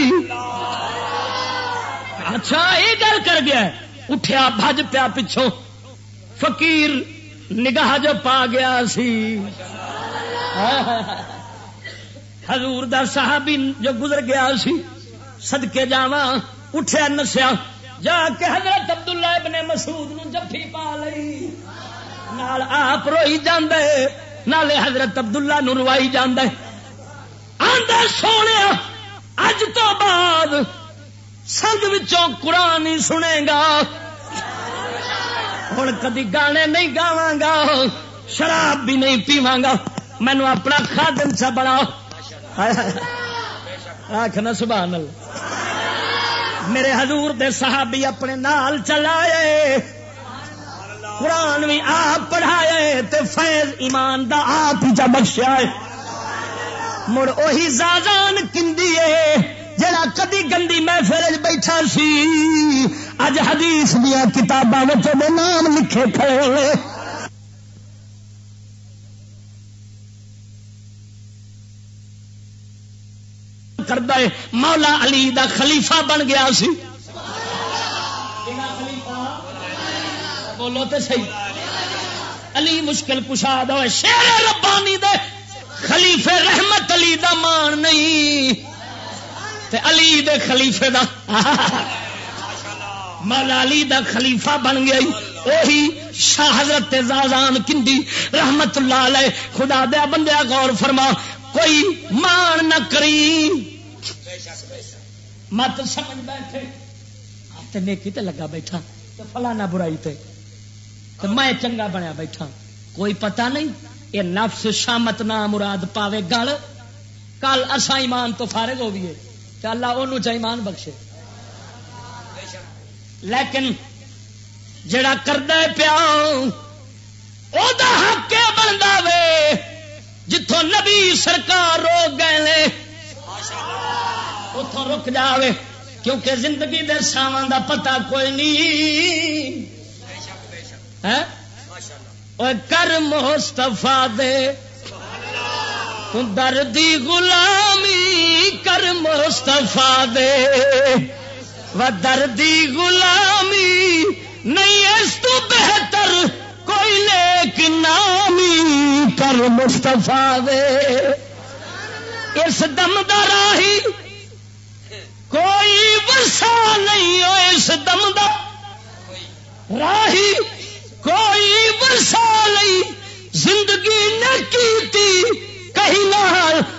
اچھا یہ گل کر گیا اٹھیا بج پیا پچھوں۔ فقیر نگاہ جو پا گیا سی۔ حضور دا صحابی جو گزر گیا سی سدکے جاوا اٹھیا نسیا۔ جا کے حضرت عبداللہ ابن مسعود نو جفی پا لئی۔ نال آپ روئی جاندے، نالے حضرت عبداللہ نو روائی جاندے۔ آندے سونے، اج تو بعد سنگ وچوں قرآن ہی سنے گا۔ ہوں کدی گانے نہیں گاواں گا شراب بھی نہیں پیواں گا مینو اپنا خادم سا بڑا آخنا سبحان اللہ میرے حضور دے صحابی اپنے نال چلائے قرآن بھی آپ پڑھائے تے فیض ایمان دا آپ ہی بخشیا مڑ اہی زازان کندی جڑا کدی گندی محفل بیٹھا سی اج حدیث دیا کتاباں نام لکھے کھڑے کرتا ہے، مولا علی دا خلیفہ بن گیا سی۔ بولو تو صحیح۔ علی مشکل کشا دو شیر ربانی دے خلیفے رحمت علی دا مان نہیں۔ تے علی دے خلیفے دا۔ مولا علی دا خلیفہ بن گیا وہی شاہ حضرت زازان کندی رحمت اللہ علیہ۔ خدا دیا بندیا غور فرما، کوئی مان نہ کری۔ مت سمجھ بیٹھے۔ ہاتھ نیکی تے لگا بیٹھا۔ تو فلانا برائی تے۔ تو میں چنگا بنیا بیٹھا۔ کوئی پتہ نہیں یہ نفس شامت نہ مراد پاوے گل۔ کل اصا ایمان تو فارغ ہو گئے تو اللہ انہوں چاہ ایمان بخشے۔ لیکن جڑا کردہ پیا حق بنتا وے؟ جتوں نبی سرکار روک گئے اتوں رک جاوے، کیونکہ زندگی دے ساواں دا پتہ کوئی نہیں۔ ہاں؟ کر مستفا دے دردی غلامی کر مستفا دے۔ و دردی غلامی نہیں اس تو بہتر، کوئی لے نامی کر مستفا دے اس دم دراہی کوئی ورسا نہیں ہو اس دم دا راہی۔ کوئی ورسا نہیں، زندگی نہ کی کہیں نہ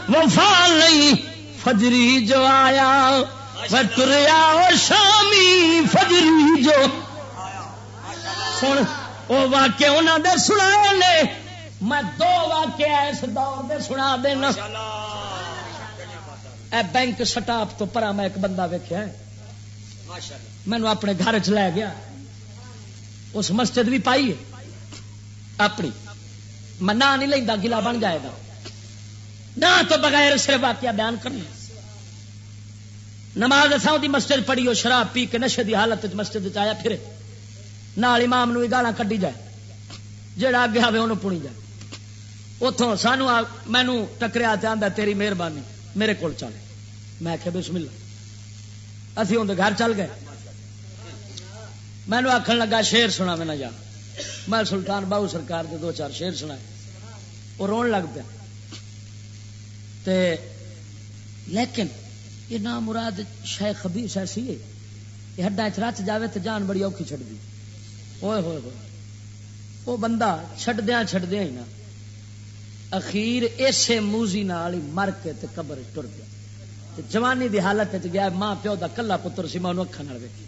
وفا نہیں۔ فجری جو آیا تریا شامی فجری جو۔ سن وہ واقع انہوں نے سنا لے میں دو واقع اس دور دے سنا دینا۔ اے بینک سٹاپ تو پرا میں ایک بندہ ویکیا مینو اپنے گھر چ لے گیا۔ اس مسجد بھی پائی ہے۔ اپنی۔ میں نہ نہیں لینا گلا بن جائے گا۔ نہ تو بغیر صرف واقعہ بیان کرنا۔ نماز دی مسجد پڑھی ہو شراب پی کے نشے دی حالت مسجد آیا پھر نال امام نو گالا کڈی جائے جہاں اگے آئے انہوں پونی جائے۔ اتوں سانو مینو ٹکریا آدھا تیری مہربانی میرے کو چلے میں کہ بسم اللہ اسی اندر گھر چل گئے۔ مینو آخر لگا، شیر سنا میں نہ جا۔ میں سلطان باہو سرکار کے دو چار شیر سنا وہ رو لگ پیا۔ لیکن یہ نام مراد شہ خبیس ایسی ہے۔ یہ ہڈا چ جاوے تو جان بڑی اوکھی چڑ دی۔ ہوئے ہوئے ہوئے۔ وہ بندہ چڈدیا چڈدیا ہی نا۔ اخیر اسے موزی نال مر کے تے قبر ٹر گیا۔ جوانی دی حالت چ گیا ماں پیو دا کلا پتر سی ماں اکھا نال ویکھی۔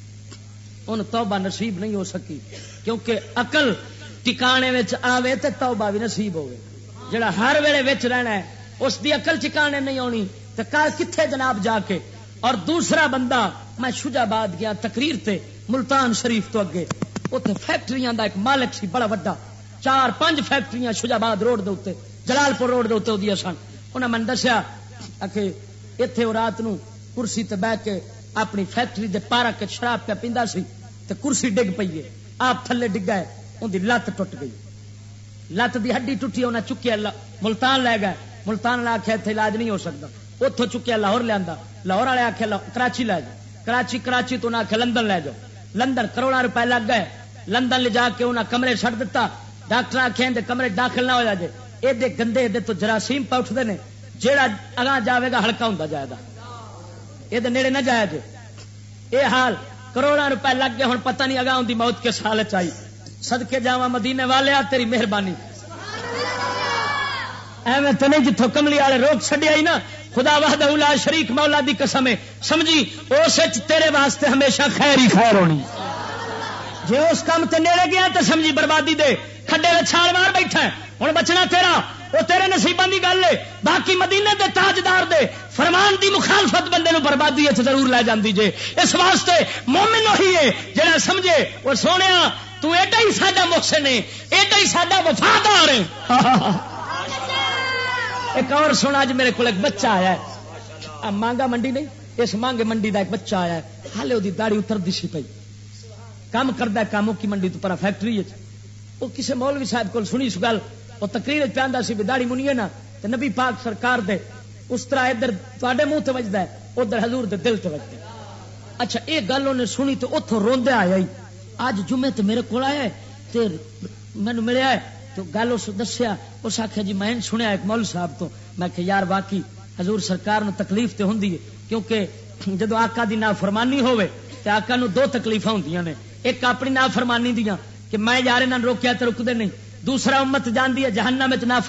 ان توبہ نصیب نہیں ہو سکی، کیونکہ اقل ٹکانے وچ آوے تے توبہ بھی نصیب ہوئے جڑا ہر ویلے وچ رہنا ہے، اس دی اقل ٹکانے نہیں آنی تو کتنے جناب جا کے؟ اور دوسرا بندہ، میں شجا شجاباد گیا تقریر تے، ملتان شریف تو اگے۔ اتنے فیکٹری دا ایک مالک سی، بڑا وڈا۔ چار پانچ فیکٹری شجاباد روڈ دے اتنے جلال پور روڈ دے اتنے سن۔ انہیں میں دسیا کہ اتنے رات نو کرسی تے بہ کے اپنی فیکٹری دے پارا کے شراب پہ پیندا سی تے کرسی ڈگ پی ہے آپ تھلے ڈگا ہے ان دی لت ٹوٹ گئی۔ لت دی ہڈی ٹوٹی انہیں چکیا، ملتان لے گئے۔ ملتان نے آخیا اتنے علاج نہیں ہو سکتا۔ اتوں چکیا لاہور لیا لاہور والے آخیا کراچی لے جاؤ۔ کراچی کراچی تو آخیا لندن لے جاؤ۔ لندن کروڑا روپے لگ گئے۔ لندن لے جا کے انہیں کمرے چڑ دتا۔ ڈاکٹر آخیا اندر کمرے داخل نہ ہو جائے یہ گندے تو جراثیم پہ اٹھتے ہیں جہاں اگاں جائے گا ہلکا ہوں جائے گا۔ یہ نیڑے نہ جائے جی یہ حال کروڑا روپے لگ گئے۔ ہوں پتہ نہیں اگاں دی موت کے سال چاہیے سدکے جا مدینے والے تیری مہربانی۔ ایویں تو نہیں جتوں کملی والے روک چڈیا ہی نا۔ خدا وحد اولا شریک مولا دی قسم ہے۔ سمجھی، اس تیرے واسطے ہمیشہ خیر ہی خیر ہونی۔ جی اس کام تے نیڑے گیا تو سمجھی بربادی دے، کھڈے چھال مار بیٹھا ہے۔ ہوں بچنا تیرا، وہ تیرے نصیبوں کی گل ہے۔ باقی مدینے دے تاجدار دے، فرمان دی مخالفت بندے نو بربادی ضرور لے جاندی جے۔ اس واسطے مومن وہی ہے جڑا سمجھے وہ سونے تو ایڈا ہی ساڈا محسن ہے، ایڈا ہی ساڈا وفادار ہے۔ ایک اور سونا اج میرے کو ایک بچہ آیا ہے۔ مانگا منڈی نہیں، اس مانگ منڈی دا ایک بچہ آیا ہے۔ ہالے وہ داڑی اتر سی پی کام کرتا ہے کاموں کی منڈی تو پر فیکٹری وہ کسی مولوی صاحب کو سنی اس گل وہ تقریر پہ سی داڑی منیے نا تو نبی پاک سرکار دے اس طرح ادھر تے منہ تو وجد ہے، ادھر حضور دے دل تو وجد اچھا یہ گل انہیں سنی تو اتوں روندے آیا اج جمعے تو میرے کو آیا تے مینو ملیا ہے۔ تو گل اس دسیا، اس آخیا جی میں سنیا ایک مول صاحب تو۔ میں کہ یار باقی حضور سرکار نو تکلیف تو ہوں کیونکہ جدو آقا دی نا فرمانی ہوئے تو آقا نو دو تکلیف ہوں نے۔ ایک اپنی نا فرمانی دیا کہ میں یار انہوں روکیا تو رکتے نہیں۔ دوسرا امت جاندی ہے جہنم میں نا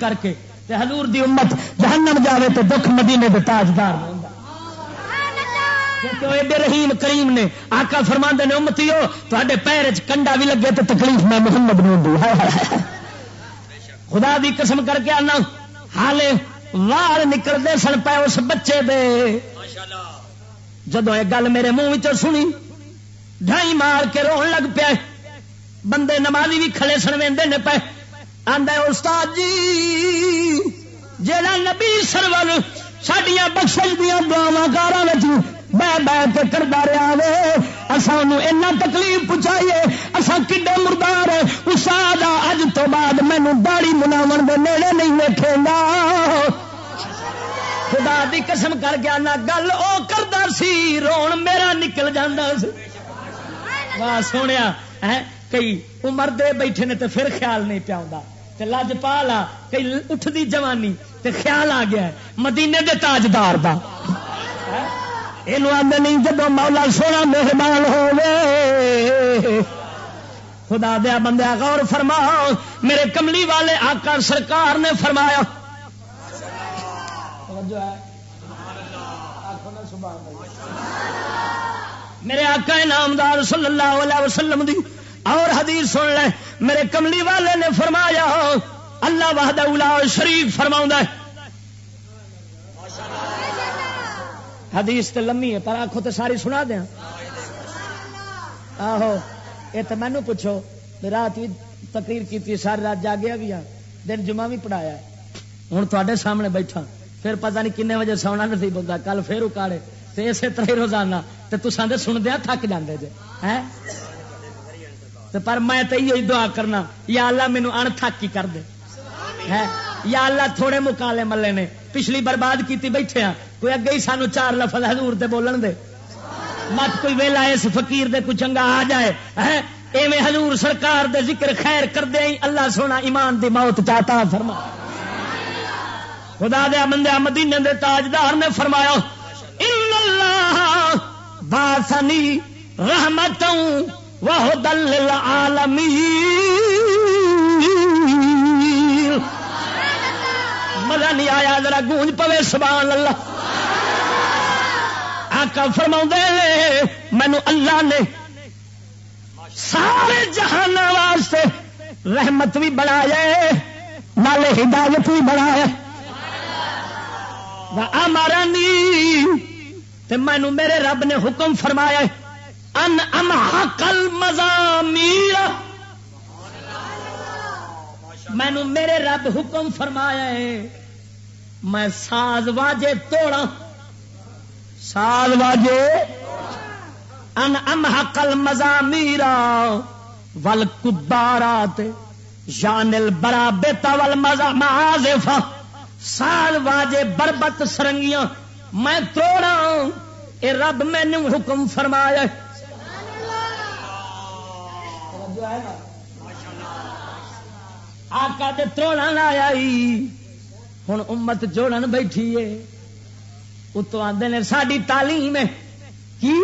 کر کے۔ تے حضور دی امت جہنم جاوے تو دکھ مدینے دے تاجدار ایڈے رحیم کریم نے آقا فرما نے، امتی ہو تے پیر کنڈا بھی لگے تو تکلیف میں محمد نو خدا دی قسم کر کے آنا، حالے وال نکلتے سن پے اس بچے دے۔ جدو یہ گل میرے منہ سنی، ڈھائی مار کے رو لگ پیا بندے نمازی بھی کھڑے سن وے پے۔ آدھا استاد جی جا نبی سرور سڈیا بخش دیا دعوا کارا بہ بہ کے کرتا رہا وے۔ سانو اینا تکلیف پہنچائیے اصا کڈے مردار استاد اج تو بعد مینو داڑی مناو دے نیڑے نہیں ویکے گا۔ خدا دی قسم کر گیا نہ گل او کردا سی، رون میرا نکل جانا سی۔ واہ سونے کئی عمر دے بیٹھے نے تو پھر خیال نہیں پیا لج پا لا کئی اٹھتی جوانی تے خیال آ گیا مدینے دے تاجدار دا۔ یہ آدھے نہیں جب مولا سونا مہربان ہو خدا دیا بندہ غور فرما میرے کملی والے آقا سرکار نے فرمایا میرے آقا نامدار صلی اللہ علیہ وسلم دی اور حدیث سن لے میرے کملی والے نے فرمایا اللہ وحدہ شریف فرماؤں ہے حدیث تے لمبی ہے، پر آخو تو ساری سنا دیا۔ آہو، یہ تو مینو پوچھو رات بھی تقریر کی ساری رات جاگیا بھی دن جمعہ بھی پڑھایا ہوں تے سامنے بیٹھا، پھر پتہ نہیں کنے بجے سونا نصیب ہوتا کل پھر اکاڑے۔ تو اسی طرح روزانہ تو تصے سندیا تھک جاندے جے پر میں تو یہ دعا کرنا، یا اللہ مینو ان تھک ہی کر دے۔ ہے یا اللہ تھوڑے مکالے ملے نے، پچھلی برباد کیتی بیٹھے ہاں۔ کوئی اگے ہی سانو چار لفظ حضور دے بولن دے۔ مت کوئی ویلا اس فقیر دے کوئی چنگا آ جائے۔ ہاں، ایویں حضور سرکار دے ذکر خیر کر دے اللہ سونا ایمان دی موت چاہتا فرما۔ خدا دیا بندے، مدینے دے تاجدار نے فرمایا، ان اللہ باسنی رحمتوں وہ دل عالمی ذرا گونج پوے، سبحان اللہ۔ آقا فرما مینو اللہ نے سارے جہان واسطے رحمت بھی بنایا نالے ہدایت بھی بنایا ہمارا نی جی، مینو میرے رب نے حکم فرمایا ان کل مزامیر مینو میرے رب حکم فرمایا ہے میں ساز واجے توڑا۔ ساز واجے؟ ان ام حقل مزامیرا ول کبارات جانل برا بیتا ول مزا معازفا واجے بربت سرنگیاں میں توڑا۔ اے رب میں نے حکم فرمایا۔ آقا دے توڑا لایا ہوں امت جوڑن بیٹھی ہے اتو آدھے نے ساری تعلیم کی؟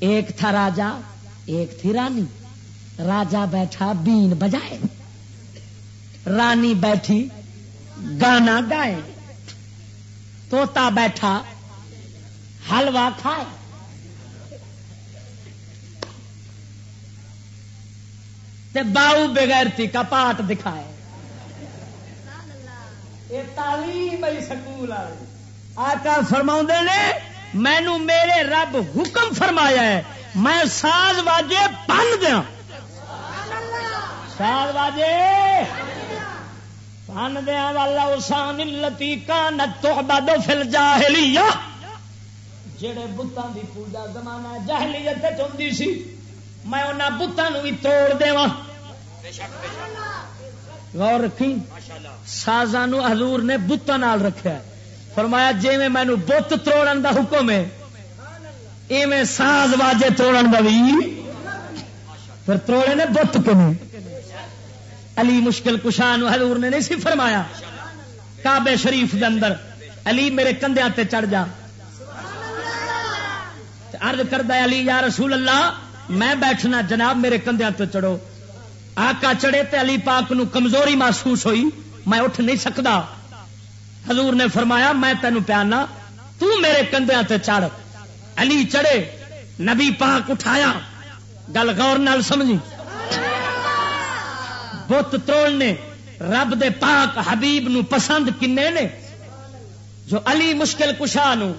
ایک تھا راجا، ایک تھی رانی۔ راجا بیٹھا بین بجائے۔ رانی بیٹھی گانا گائے۔ توتا بیٹھا حلوا کھائے۔ تے باؤ بغیرتی کا پاٹ دکھائے۔ یہ تعلیم سکول آقا فرما نے، مینو میرے رب حکم فرمایا ہے۔ میں ساز واجے پن دیا ساز واجے پن دیا والا اسان لتی کا نتو بادو فل جاہلی جڑے بتان دی پوجا زمانہ جہلیت چاہتی سی، میں انہوں بتان بھی توڑ دوا غور رکھی سازا حضور نے بتان رکھا فرمایا جی میں مینو بت توڑ دا حکم ہے ایویں ساز واجے توڑ دا بھی پھر توڑے نے بت کم علی مشکل کشان حضور نے نہیں سی فرمایا۔ کابے شریف دے اندر۔ علی میرے کندھے تے چڑھ جا۔ ارد کردہ علی یا رسول اللہ میں بیٹھنا جناب میرے کندھے تے چڑھو۔ آقا چڑے تے علی پاک نو کمزوری محسوس ہوئی، میں اٹھ نہیں سکتا۔ حضور نے فرمایا، میں تینوں پیانا، تو میرے کندھیا تے چڑھ۔ علی چڑھے، نبی پاک اٹھایا۔ گل غور نال سمجھی۔ بت توڑنے رب دے پاک حبیب نو پسند کنے نے؟ جو علی مشکل کشا نو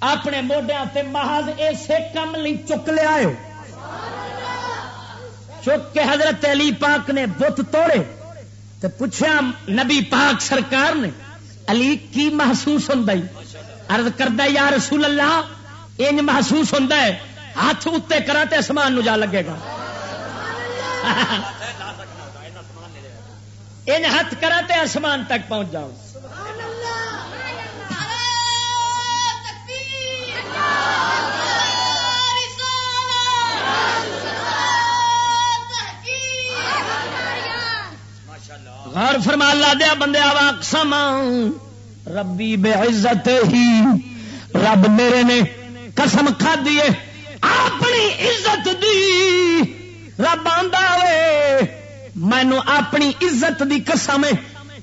اپنے موڈیا تے محض ایسے کم لی چک لیا چک کے حضرت علی پاک نے بت توڑے تو پوچھا نبی پاک سرکار نے، علی کی محسوس ہوں ارد کردہ یا رسول اللہ، انج محسوس ہوں ہاتھ اتنے کرا تو آسمان نو جا لگے گا۔ ان ہاتھ کرا تو آسمان تک پہنچ جاؤ۔ غور فرما لا دیا بندے واقسم ربی بے عزت ہی، رب میرے نے قسم کھا دیے اپنی عزت دی، رب آئے مینو اپنی عزت دی قسم،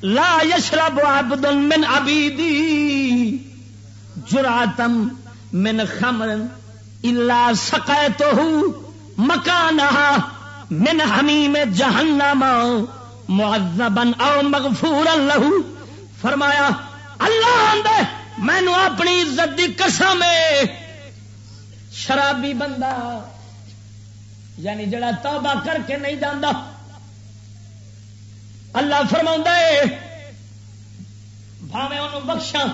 لا یشرب عبد من عبیدی، جراتم من خمر، الا سقیتہ مکانہا من حمیم جہنم۔ معذبن او مغفور اللہ فرمایا، اللہ مینو اپنی عزت کی قسم شرابی بندہ یعنی جڑا توبہ کر کے نہیں جانا اللہ فرما بھاوے انہوں بخشا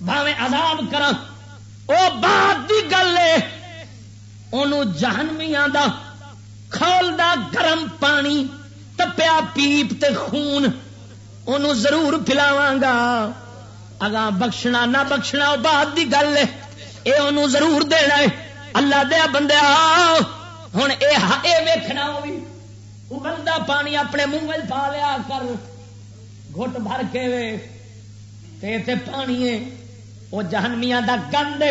بھاوے عذاب کرا وہ بات کی گل ہے انہوں جہنمیاں دا کھول گرم پانی تپیا پیپ تے خون انہوں ضرور پلاواں گا اگاں بخشنا نہ بخشنا بعد دی گل ہے۔ اے انہوں ضرور دینا ہے۔ اللہ دیا بندے ہوں اے ویکھنا ابلتا پانی اپنے منہ پا لیا کر۔ گھٹ بھر کے وے۔ تے تے پانی ہے۔ وہ جہنمیاں دا گند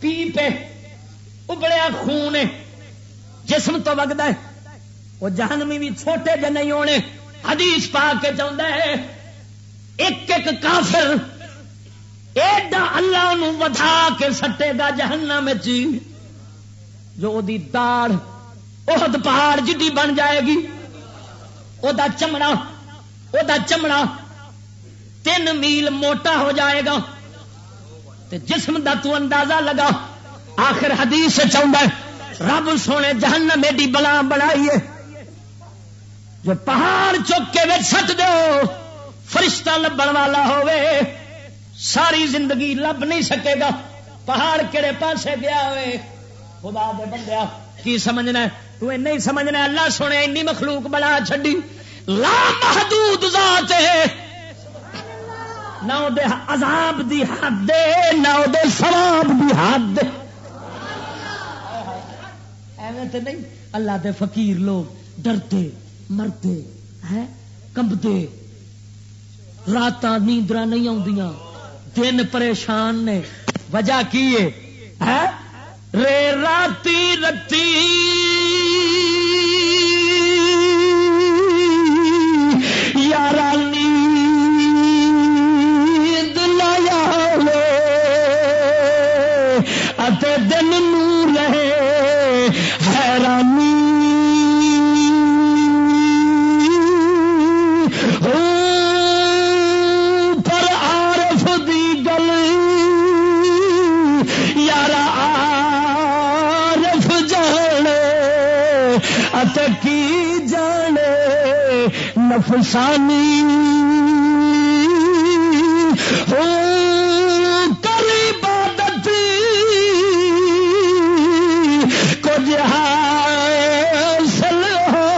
پی پے ابڑیا خون جسم تو وگتا ہے۔ وہ جہنمی بھی چھوٹے جے نہیں ہونے، حدیث پا کے چاہتا ہے، ایک ایک کافر ایڈا اللہ نو کے سٹے گا جہنم جو دی داڑ اہد پہاڑ جدی بن جائے گی او دا چمڑا او دا چمڑا تین میل موٹا ہو جائے گا، تے جسم دا تو اندازہ لگا، آخر حدیث چاہتا ہے، رب سونے جہنم ایڈی بلا بنائی ہے جو پہاڑ چک کے سٹ دو فرشتہ لبن والا ہوئے ساری زندگی لب نہیں سکے گا۔ پہاڑ کہڑے پاسے گیا ہوئے خدا دے بندیا، کی سمجھنا تو نہیں سمجھنا اللہ سونے اینی مخلوق بنا چڈی لا محدود ذات ہے۔ نہ دے عذاب دی حد دے، نہ دے ثواب دی حد۔ دے ایویں تے نہیں، اللہ دے فقیر لوگ ڈرتے۔ مرتے ہے کمبتے رات نیندرا نہیں آدیاں دن پریشان نے۔ وجہ کی ہے؟ رے راتی رتی۔ نفسانی ہو کری عبادت کچھ حاصل ہو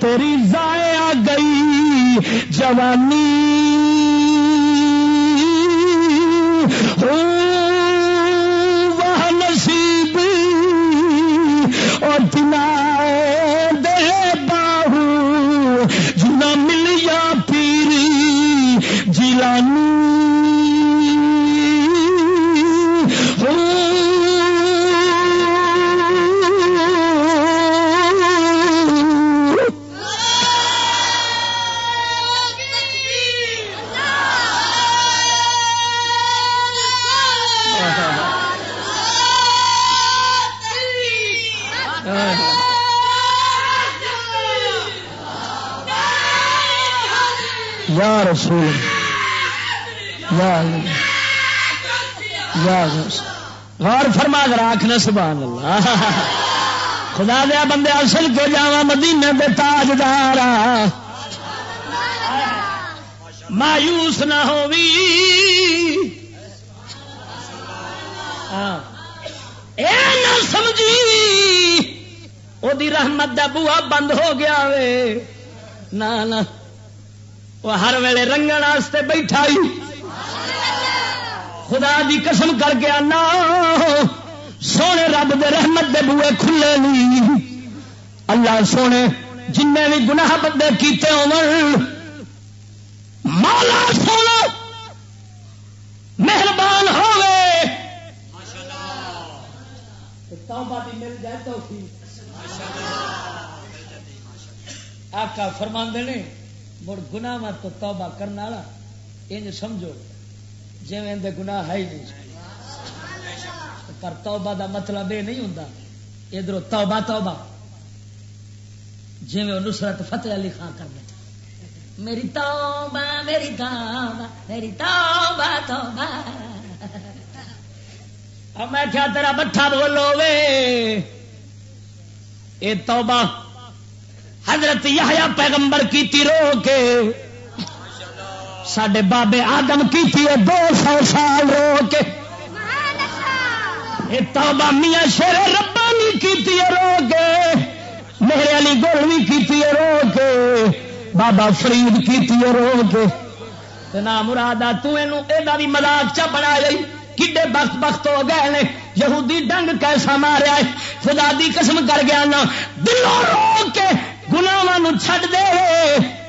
تیری ضائع گئی جوانی۔ غور فرما کر آخنا، سبحان اللہ۔ خدا دیا بندے، اصل کے جا مدینے دے تاجدار مایوس نہ ہو ہاں۔ سمجھی۔ وہ رحمت دا بوا بند ہو گیا وے۔ نہ۔ وہ ہر ویلے رنگن واسطے بیٹھا ہی۔ خدا دی قسم کر کے آنا۔ سونے رب دے رحمت دے بوئے کھلے نہیں۔ اللہ سونے جن بھی گناہ بندے کیتے مولا سونا، مہربان ہوئے مل جائے تو آقا نے، مڑ گنا تو توبہ کرنے والا، انج سمجھو۔ جی اندر گنا ہے ہی نہیں. پر توبہ دا مطلب یہ نہیں ہوں ادھر توبہ توبہ. جی نصرت فتح علی خان کر دے میری توبہ میری توبہ میری توبہ توبہ. میں کیا تیرا بٹھا بولو وے؟ اے توبہ حضرت یا پیغمبر کی رو کے سڈے بابے آدم کی دو سو سال رو کے توبہ میاں شیر ربانی کی رو کے میرے علی گول بھی کی رو کے، بابا فرید کی رو کے۔ نہ مرادا تا بھی ملاق چا بنا لی کڈے بخت بخت ہو گئے نے۔ یہودی ڈنگ کیسا ماریا ہے خدا دی قسم کر گیا نا۔ دلوں رو کے گنا چھڈ دے۔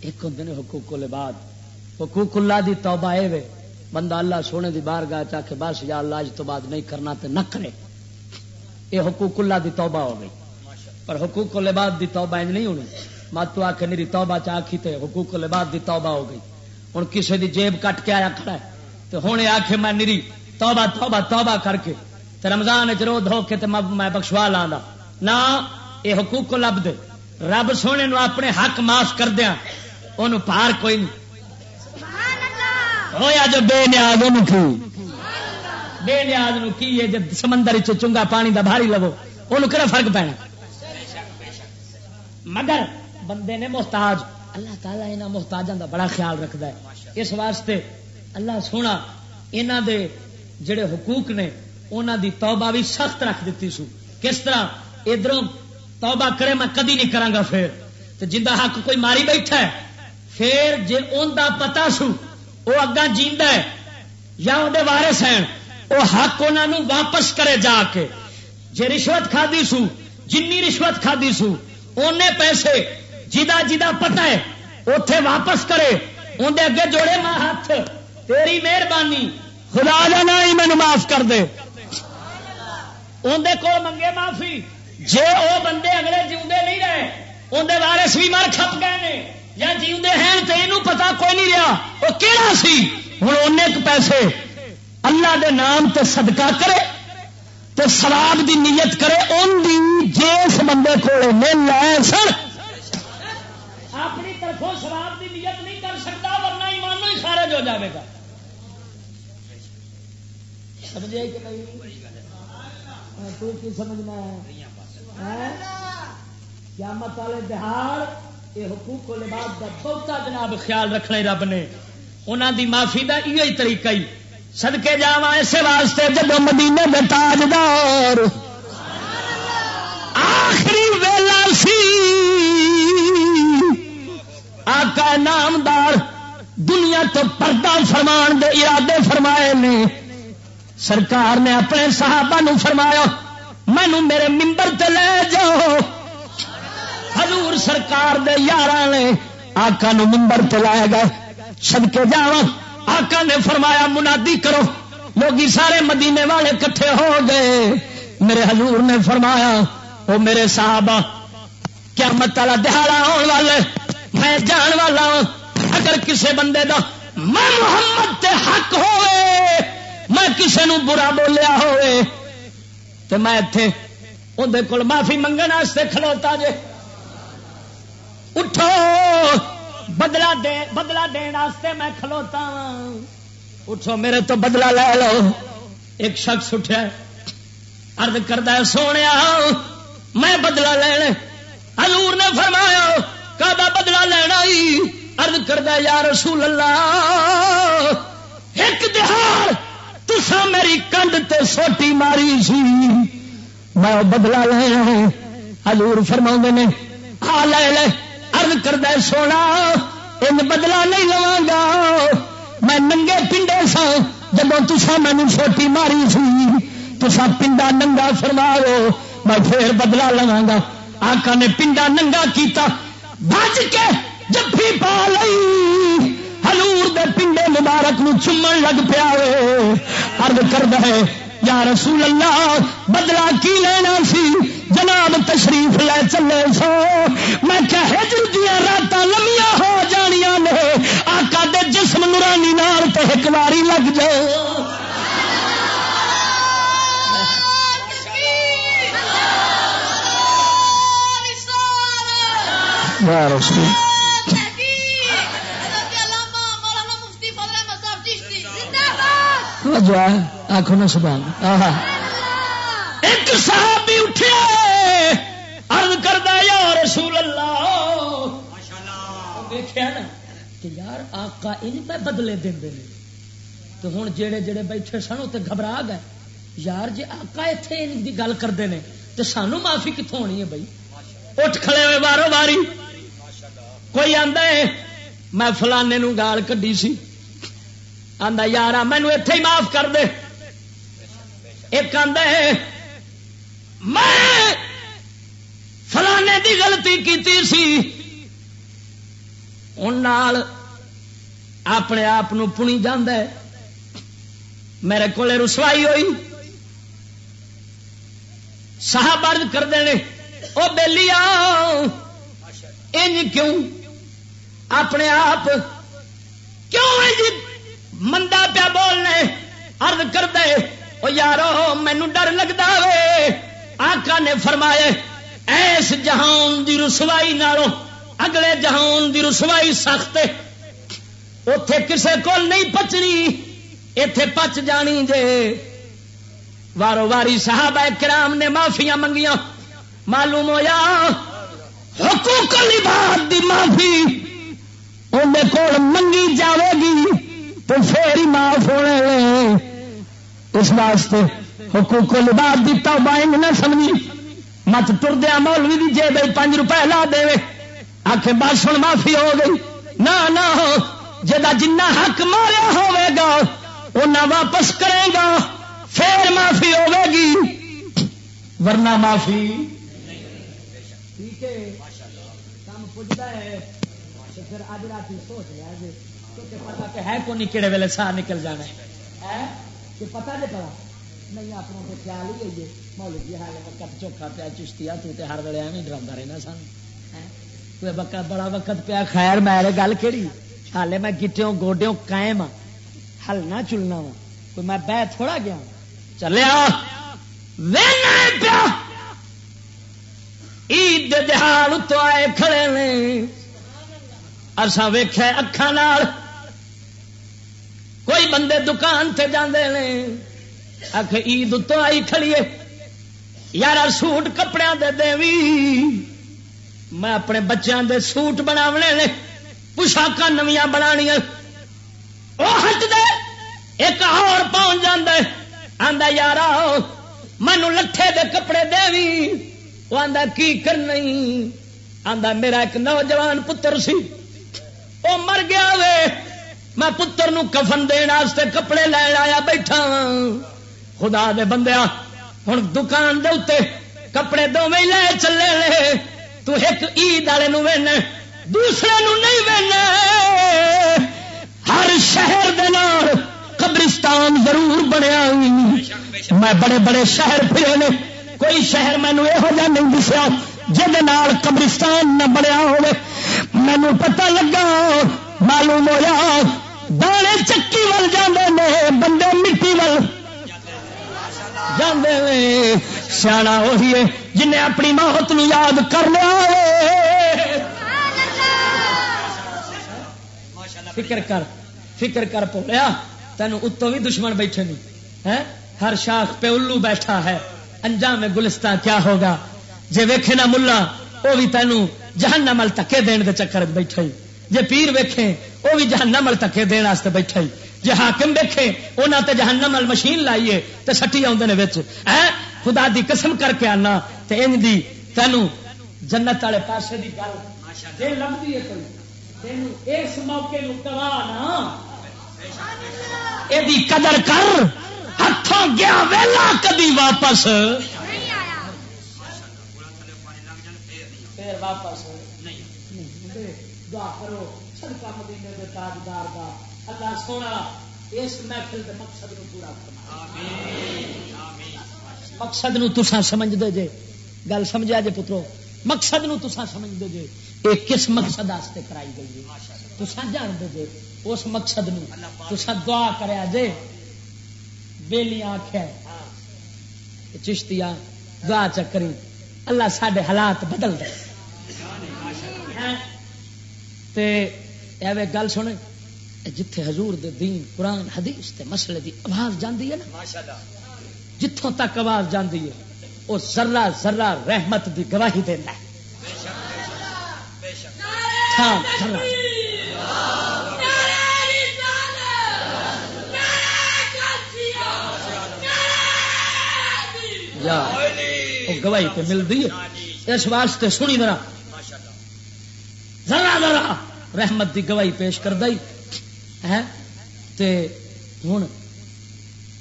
ایک ہوں نے حقوق العباد حقوق اللہ دی توبہ اے وے۔ بندہ اللہ سونے دی بار گاہ چاہ کے بس یا اللہ، اج تو بعد نہیں کرنا تے نہ کرے۔ یہ حقوق اللہ دی توبہ ہو گئی۔ پر حقوق العباد دی توبہ انج نہیں ہونی۔ مت تو آخ میری توبہ چاہی تے حقوق العباد دی توبہ ہو گئی۔ ہوں کسی دی جیب کٹ کے آیا کھڑا ہے۔ تو ہوں آخ میں نری توبہ توبہ توبہ کر کے۔ تے رمضان چ رو دھو کے تے میں بخشوا لا نہ یہ حقوق کو لب دے رب سونے نو اپنے حق معاف کر دیا ان پار کوئی نہیں۔ ہویا جو بے نیاز کی بے نیاز نو کی ہے جب سمندر چنگا پانی دا بھاری لو وہ کہڑا فرق پینا؟ مگر بندے نے محتاج اللہ تعالیٰ یہاں محتاجوں کا بڑا خیال رکھتا ہے۔ اس واسطے اللہ سونا یہاں دے جڑے حقوق نے انہوں دی توبہ بھی سخت رکھ دیتی سو۔ کس طرح؟ ادھر توبہ کرے میں کدی نہیں کرا پھر۔ تو جا حق کوئی ماری بیٹھا ہے پھر جی ان پتا سو وہ اگا جیتا ہے یا اندر وارس ہیں وہ حق انہوں واپس کرے جا کے۔ جی رشوت کھادی سو جن رشوت کھادی سو ان پیسے جا جا پتا ہے اتے واپس کرے۔ اندر اگے جوڑے ماں ہاتھ، تیری مہربانی۔ خدا جانا ہی مینو معاف کر دے۔ اندر کو منگے معافی۔ جے وہ بندے اگلے جیوندے نہیں رہے اندر وارس بھی مر کھپ گئے نے۔ یا جیوندے ہیں تو یہ پتا کوئی نہیں رہا وہ کہڑا سی؟ ہوں ان پیسے اللہ دے نام تے صدقہ کرے تو سواب دی نیت کرے ان دی جس بندے کو لے سر اپنی طرفوں سواب دی نیت نہیں کر سکتا، ورنہ ایمان ہی خارج ہو جاوے گا۔ سمجھے کہ نہیں؟ تو کی سمجھنا ہے؟ قیامت والے دہاڑ یہ حقوق و لباس کا بہتا جناب خیال رکھنا رب نے۔ انہوں دی معافی کا یہ طریقہ ہی۔ سدکے جا اسے واسطے جب مدینے میں تاجدار آخری ویلا سی۔ آقا نامدار دنیا تو پردہ فرمان دے ارادے فرمائے نے۔ سرکار نے اپنے صحابہ نو فرمایا مینو میرے ممبر تے لے جاؤ۔ حضور سرکار دے یار نے آقا نو ممبر تے لائے گئے سد کے جا آقا نے فرمایا، منادی کرو۔ لوگ سارے مدینے والے کٹھے ہو گئے۔ میرے حضور نے فرمایا وہ میرے صحابہ، قیامت والا دہاڑا آن والے، میں جان والا ہاں، اگر کسے بندے دا میں محمد تے حق ہوئے، میں کسے نو برا بولیا ہوئے تو میں اتے اندر کول معافی منگنے کھلوتا جے۔ اٹھو بدلا دے بدلا دن میں کھلوتا ہاں۔ اٹھو، میرے تو بدلا لے لو۔ ایک شخص اٹھا ارد کردہ سونے میں بدلا لے حضور نے فرمایا کا بدلا لینا ہی۔ ارد کردہ یا رسول اللہ، ایک دہار تسا میری کنڈ تے سوٹی ماری سی۔ میں بدلا لے ہزور فرما نے، آ لے لے۔ ارد کردہ سونا، ان بدلا نہیں لوا گا۔ میں ننگے پنڈے سا جب تسا مینو سوٹی ماری سی تسا پنڈا ننگا فرماؤ، میں پھر بدلا لوا گا۔ آقا نے پنڈا ننگا کیتا، بج کے جفی پا لئی۔ ہلور دے پنڈے مبارک نو چومن لگ پیا ارد کرد ہے، یا رسول اللہ بدلا کی لینا سی؟ جناب تشریف لے چلے سو۔ میں ہجر دیا رات لمیا ہو جانیا نے۔ آقا دے جسم نورانی نار تے ایک باری لگ جائے آخو نا سبحان ایک صحابی اٹھے ارد کردہ یا رسول اللہ۔ دیکھا نا کہ یار آقا ان پہ بدلے دیں تو ہوں جڑے جڑے بیٹھے سن اتنے گھبرا گئے۔ یار جی آقا اتنے ان کی گل کرتے ہیں تو سانو معافی کتوں ہونی ہے بھائی؟ اٹھ کھڑے ہوئے بارو باری۔ کوئی آدھا ہے میں فلانے نو گال کڈی سی۔ آدھا یار مینو اتے ہی معاف کر دے۔ ایک آدھا میں فلانے دی غلطی کی سی۔ ان اپنے آپ پنی جانا میرے کو رسوائی ہوئی۔ صاحب عرض کر دے وہ بہلی ان کیوں اپنے آپ کیوں مندا پیا بولنے ارد کر دے وہ یارو مینو ڈر لگتا وے۔ آقا نے فرمائے ایس جہان دی رسوائی نالوں، اگلے جہان دی رسوائی سخت اتے کسے کو نہیں پچنی اتے پچ جانی جے۔ وارو واری صاحب کرام نے معافیا منگیا معلوم ہوا حقوق لباد دی معافی اندر کول منگی جاوے گی تو پھر ہی معاف ہونے اس واسطے حقوق لباد دی توبہ نہ سمجھی۔ مت ٹردیا مولوی دی جے بھائی پانچ روپے لا دے آخ بس ہوں معافی ہو گئی۔ نہ جا جنا حق ماریا ہوے گا اُنہ واپس کرے گا۔ پھر معافی ہوے گی۔ ورنہ معافی ٹھیک ہے۔ کام پوچھتا ہے۔ پھر اج رات سوچ لیا جی۔ کیونکہ پتا کہ ہے کون کہڑے ویلے سا نکل جانا ہے۔ کہ پتا نہیں پڑا۔ نہیں اپنا تو خیال ہی مولو جی ہر وقت چوکھا پیا تو ہر ویلے ایویں ڈرا رہنا سن کوئی بڑا وقت پیا خیر میرے گل کہڑی ہالے میں گٹیوں گوڈیوں قائم ہل نہ چلنا وا کوئی میں بہ تھوڑا گیا چلیا عید دہاڑ تو آئے کھڑے نے اصا ویخ اکھان کوئی بندے دکان سے جانے اک عید تو آئی کھڑیے یار سوٹ کپڑے دے دیوی میں اپنے بچوں دے سوٹ بنا پوشاک نمیا بنا وہ ہٹ دے۔ ایک اور پہنچ جاندے۔ آندا یار مینو لٹھے دے کپڑے دے وہ آندا، کی کرنا آندا، میرا ایک نوجوان پتر سی۔ وہ مر گیا وے۔ میں پتر نو کفن دن کپڑے لین آیا بیٹھا۔ خدا دے بندیا ہوں دکان دے اتنے کپڑے دونوں لے چلے لے تو ایک عید والے وین دوسرے نو نہیں وین ہر شہر دے نال قبرستان ضرور بنیا میں بڑے بڑے شہر پھرے نے، کوئی شہر مینو یہو جہ نہیں دسیا جہد قبرستان نہ بنیا ہوے مینو پتہ لگا، معلوم ہوا دانے چکی ول جانے بندے مٹی ول جانے سیاح وہی ہے جنہیں اپنی موت نو یاد کر لیا فکر کر فکر کر پویا تینوں اتوں بھی دشمن بیٹھے نہیں ہر شاخ پہ الو بیٹھا ہے۔ انجام میں گلستان کیا ہوگا؟ جے ویکھے نہ ملا وہ بھی تینوں جہنم مل تکے دین دے چکر بیٹھے۔ جے پیر ویکھے وہ بھی جہنم مل تکے دین بیٹھے۔ جی حاکم دیکھے انہوں تے جہنم وال مشین لائیے تے سٹی آدھے خدا دی قسم کر کے آنا تے ان دی تینوں جنت والے پاسے دی گل۔ ہے کوئی اس موقع یہ قدر کر ہاتھوں گیا ویلا کدی واپس۔ واپس۔ دعا کرو مدینے کے تاجدار کا اللہ سونا، اس محفل کے مقصد نو پورا مقصد نو تسا سمجھ دے جے۔ گل سمجھا جے پترو، مقصد نو تسا سمجھ دے جے۔ یہ کس مقصد آستے کرائی گئی ہے؟ تسا جان دے جے، اس مقصد نو تسا دعا کریا جے۔ بیلی آخ چشتیا دعا چکری۔ اللہ سڈے حالات بدل دے۔ گل سن جتھے حضور دے دین قرآن حدیث تے مسئلے دی آواز جاندی ہے نا؟ جتوں تک آواز جاندی ہے وہ ذرا ذرا رحمت دی گواہی دینا ہے۔ ہاں گواہی پہ ملتی ہے۔ اس واسطے سنی ذرا۔ ذرا ذرا رحمت دی گواہی پیش کر دئی ہے؟ تے ہوں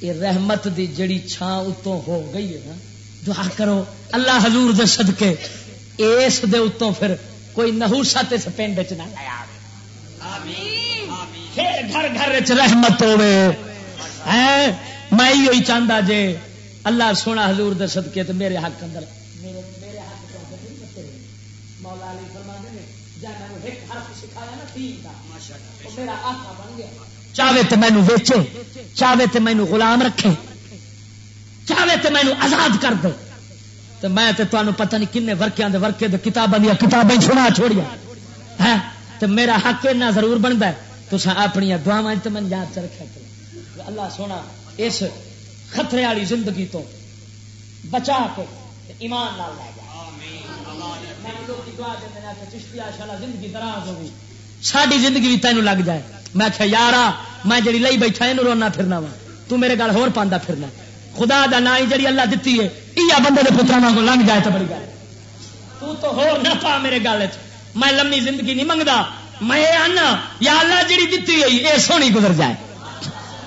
یہ رحمت دی جڑی چھان اتوں ہو گئی ہے نا دعا کرو اللہ حضور دے صدقے اس دے اتوں پھر کوئی نہوسا اس پنڈ چ نہ لیا پھر گھر گھر چ رحمت ہوے میں یہی چاہتا جے اللہ سونا حضور دے صدقے تے میرے حق اندر میرے میرے حق تو اندر مولا علی فرما دے جا میں ایک حرف سکھایا نا تین دا میرا آقا بن گیا چاہے تو مینو ویچے چاہے تو مینو غلام رکھے چاہے تو مینو آزاد کر دے تو میں تو تمہیں پتہ نہیں کن ورکیاں دے ورکے دے کتاباں دیا کتابیں چھڑا چھوڑیا ہے تو میرا حق اتنا ضرور بنتا ہے تو اپنی دعوا تو من یاد چ رکھا کرو اللہ سونا اس خطرے والی زندگی تو بچا کے ایمان لال لے جائے زندگی دراز ہوگی ساری زندگی بھی تینوں لگ جائے۔ میں آخیا یار میں جی لئی بیٹھا یہ رونا پھرنا وا۔ تو میرے گل ہو پانا پھرنا خدا دا نا جی اللہ دیتی ہے یہ بندے کے پترا کو لنگ جائے تو بڑی گل۔ تو تو ہو نہ پا میرے گل میں لمبی زندگی نہیں منگتا میں آنا، یا اللہ جی دیتی ہوئی یہ سونی گزر جائے۔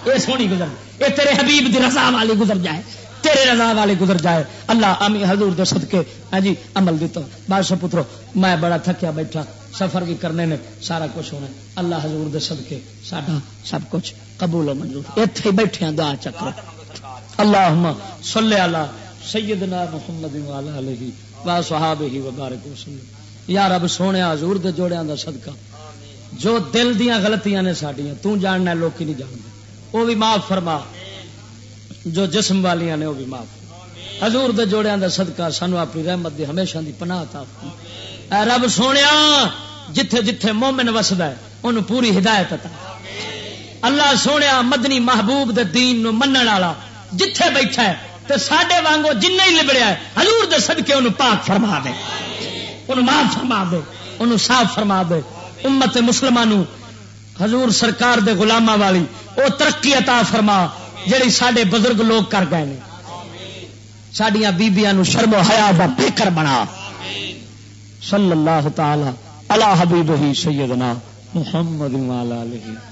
یہ سونی گزر یہ تیرے حبیب دی رضا والی گزر جائے۔ تیرے رضا والے گزر جائے۔ اللہ امی حضور دے صدقے۔ ہاں جی عمل دیتا بادشاہ پترو، میں بڑا تھکیا بیٹھا۔ سفر بھی کرنے نے سارا کچھ ہونا اللہ حضور دے صدقے، ساڈا سب کچھ قبول و منظور۔ ایتھے بیٹھے ہیں دعا چکر۔ اللہ صلی اللہ سیدنا محمد والا علیہ وا صحابہ و بارک وسلم یا رب، سونے حضور دے جوڑیاں دا صدقہ۔ جو دل دیاں غلطیاں نے ساڈیاں، تو جاننا لوکی نہیں جانتے وہ بھی معاف فرما۔ جو جسم والیاں نے وہ بھی معاف حضور دے جوڑیاں دا صدقہ سانو اپنی رحمت دی ہمیشہ دی پناہ تا اے رب سونے جتھے جتھے مومن وسد ہے ان پوری ہدایت تا اللہ سونے مدنی محبوب دے دین نو منن والا جتھے بیٹھا ہے، تے ساڈے وانگو جن ہی لبڑیا ہے، حضور دے صدقے انہوں پاک فرما دے۔ انہوں معاف فرما دے انہوں صاف فرما دے۔ امت مسلمانوں، حضور سرکار دے غلامہ والی، او ترقی عطا فرما۔ جڑی سڈے بزرگ لوگ کر گئے سڈیا بیبیاں شرم و حیا کا پیکر بنا۔ صلی اللہ تعالی اللہ حبیب ہی سیدنا محمد علیہ